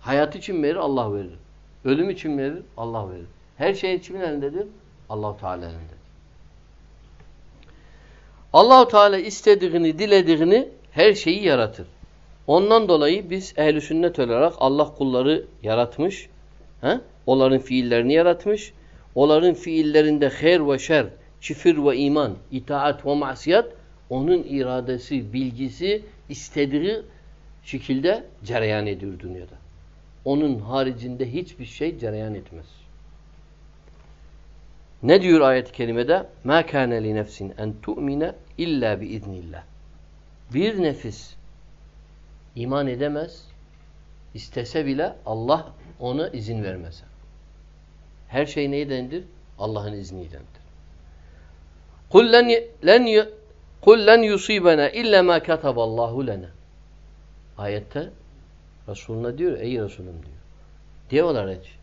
Hayat için verir? Allah verir. Ölüm için verir? Allah verir. Her şey kimin elindedir? Allah Teala elindedir. Allahu Teala istediğini, dilediğini her şeyi yaratır. Ondan dolayı biz ehl sünnet olarak Allah kulları yaratmış. He? Onların fiillerini yaratmış. Onların fiillerinde her ve şer, çifir ve iman, itaat ve masiyat onun iradesi, bilgisi istediği şekilde cereyan ediyor dünyada. Onun haricinde hiçbir şey cereyan etmez. Ne diyor ayet-i kerimede? مَا كَانَ لِنَفْسٍ اَنْ تُؤْمِنَ اِلَّا بِاِذْنِ Bir nefis iman edemez, istese bile Allah ona izin vermez. Her şey neydendir? Allah'ın izniydendir. قُلْ لَنْ قُلْ لَنْ يُصِيبَنَا اِلَّا مَا كَتَبَ اللّٰهُ لَنَا Ayette Resuluna diyor, ey Resulüm diyor. Diyorlar hiç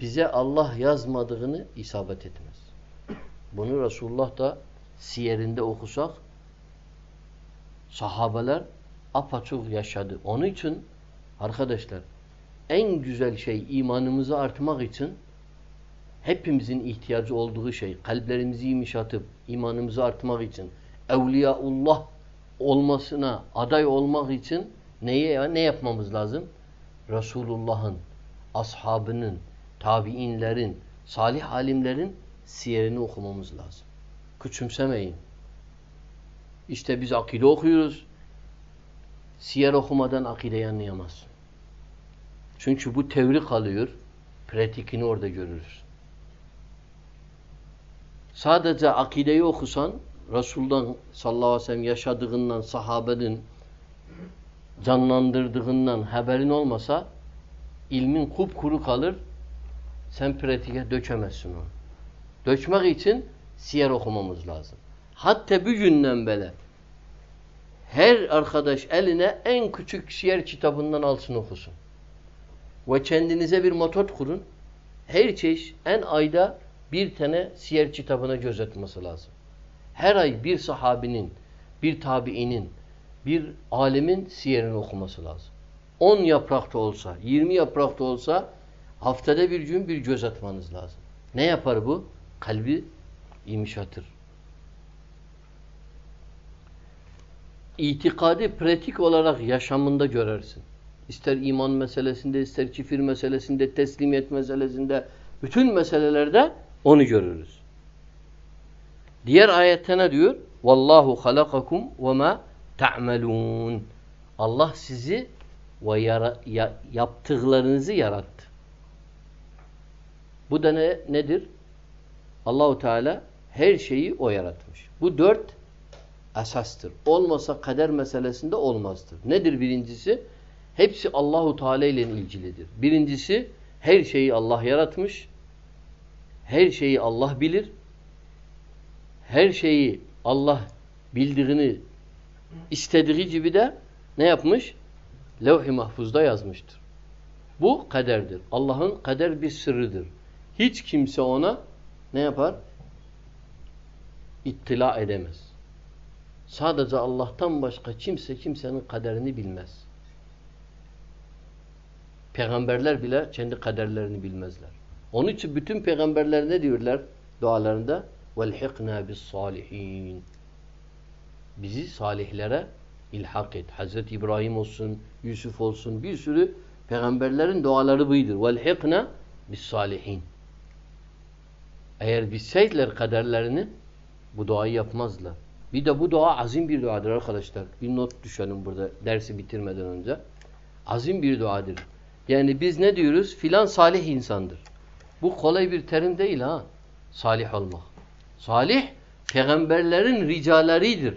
bize Allah yazmadığını isabet etmez. Bunu Resulullah da siyerinde okusak sahabeler apaçuk yaşadı. Onun için arkadaşlar en güzel şey imanımızı artmak için hepimizin ihtiyacı olduğu şey kalplerimizi yumuşatıp imanımızı artmak için evliyaullah olmasına aday olmak için neye ne yapmamız lazım? Resulullah'ın ashabının tabiinlerin, salih alimlerin siyerini okumamız lazım. Küçümsemeyin. İşte biz akide okuyoruz. Siyer okumadan akideyi anlayamazsın. Çünkü bu tevri kalıyor. Pratikini orada görürüz. Sadece akideyi okusan Resul'dan sallallahu aleyhi ve sellem yaşadığından, sahabenin canlandırdığından haberin olmasa ilmin kupkuru kalır sen pratiğe dökemezsin onu. Dökmek için siyer okumamız lazım. Hatta bir günden beri her arkadaş eline en küçük siyer kitabından alsın okusun. Ve kendinize bir motor kurun. Her çeşit en ayda bir tane siyer kitabına göz etmesi lazım. Her ay bir sahabinin, bir tabiinin, bir alemin siyerini okuması lazım. 10 yaprakta olsa, 20 yaprakta olsa Haftada bir gün bir göz atmanız lazım. Ne yapar bu? Kalbi imşatır. İtikadi pratik olarak yaşamında görersin. İster iman meselesinde, ister kifir meselesinde, teslimiyet meselesinde, bütün meselelerde onu görürüz. Diğer ayette ne diyor? Vallahu halakakum ve ma ta'melun. Allah sizi ve yaptıklarınızı yarattı. Bu da ne, nedir? Allahu Teala her şeyi o yaratmış. Bu dört esastır. Olmasa kader meselesinde olmazdır. Nedir birincisi? Hepsi Allahu Teala ile ilgilidir. Birincisi her şeyi Allah yaratmış. Her şeyi Allah bilir. Her şeyi Allah bildiğini istediği gibi de ne yapmış? Levh-i Mahfuz'da yazmıştır. Bu kaderdir. Allah'ın kader bir sırrıdır. Hiç kimse ona ne yapar? İttila edemez. Sadece Allah'tan başka kimse kimsenin kaderini bilmez. Peygamberler bile kendi kaderlerini bilmezler. Onun için bütün peygamberler ne diyorlar dualarında? وَالْحِقْنَا بِالصَّالِحِينَ Bizi salihlere ilhak et. Hazreti İbrahim olsun, Yusuf olsun bir sürü peygamberlerin duaları buydur. وَالْحِقْنَا بِالصَّالِحِينَ Eğer bilseydiler kaderlerini bu duayı yapmazlar. Bir de bu dua azim bir duadır arkadaşlar. Bir not düşelim burada dersi bitirmeden önce. Azim bir duadır. Yani biz ne diyoruz? Filan salih insandır. Bu kolay bir terim değil ha. Salih olmak. Salih peygamberlerin ricaleridir.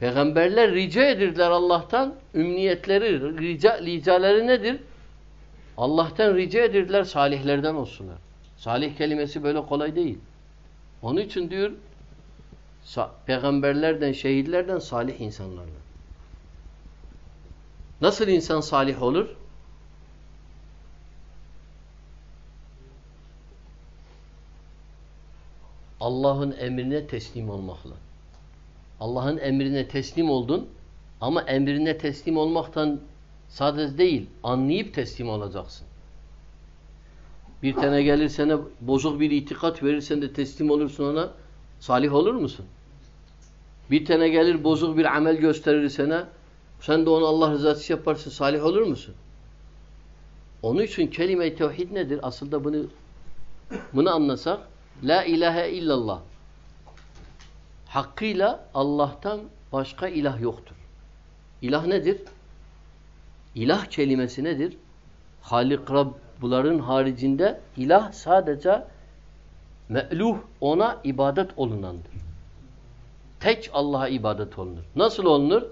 Peygamberler rica edirler Allah'tan. Ümniyetleri, rica, ricaleri nedir? Allah'tan rica edirler salihlerden olsunlar. Salih kelimesi böyle kolay değil. Onun için diyor peygamberlerden, şehitlerden, salih insanlardan. Nasıl insan salih olur? Allah'ın emrine teslim olmakla. Allah'ın emrine teslim oldun ama emrine teslim olmaktan sadece değil, anlayıp teslim olacaksın. Bir tane gelir sana bozuk bir itikat verirsen de teslim olursun ona, salih olur musun? Bir tane gelir bozuk bir amel gösterir sana, sen de onu Allah rızası yaparsın, salih olur musun? Onun için kelime-i tevhid nedir? Aslında bunu bunu anlasak, La ilahe illallah. Hakkıyla Allah'tan başka ilah yoktur. İlah nedir? İlah kelimesi nedir? Halik Rabbuların haricinde ilah sadece me'luh ona ibadet olunandır. Tek Allah'a ibadet olunur. Nasıl olunur?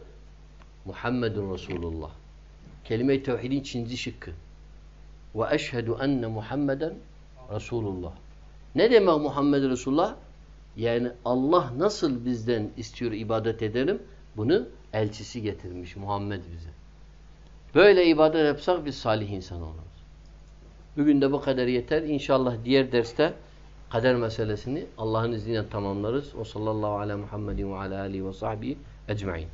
Muhammedun Resulullah. Kelime-i tevhidin ikinci şıkkı. Ve eşhedü enne Muhammeden Resulullah. Ne demek Muhammed Resulullah? Yani Allah nasıl bizden istiyor ibadet edelim? Bunu elçisi getirmiş Muhammed bize. Böyle ibadet yapsak biz salih insan oluruz. Bugün de bu kadar yeter. İnşallah diğer derste kader meselesini Allah'ın izniyle tamamlarız. O sallallahu ala Muhammedin ve ala alihi ve sahbihi ecmain.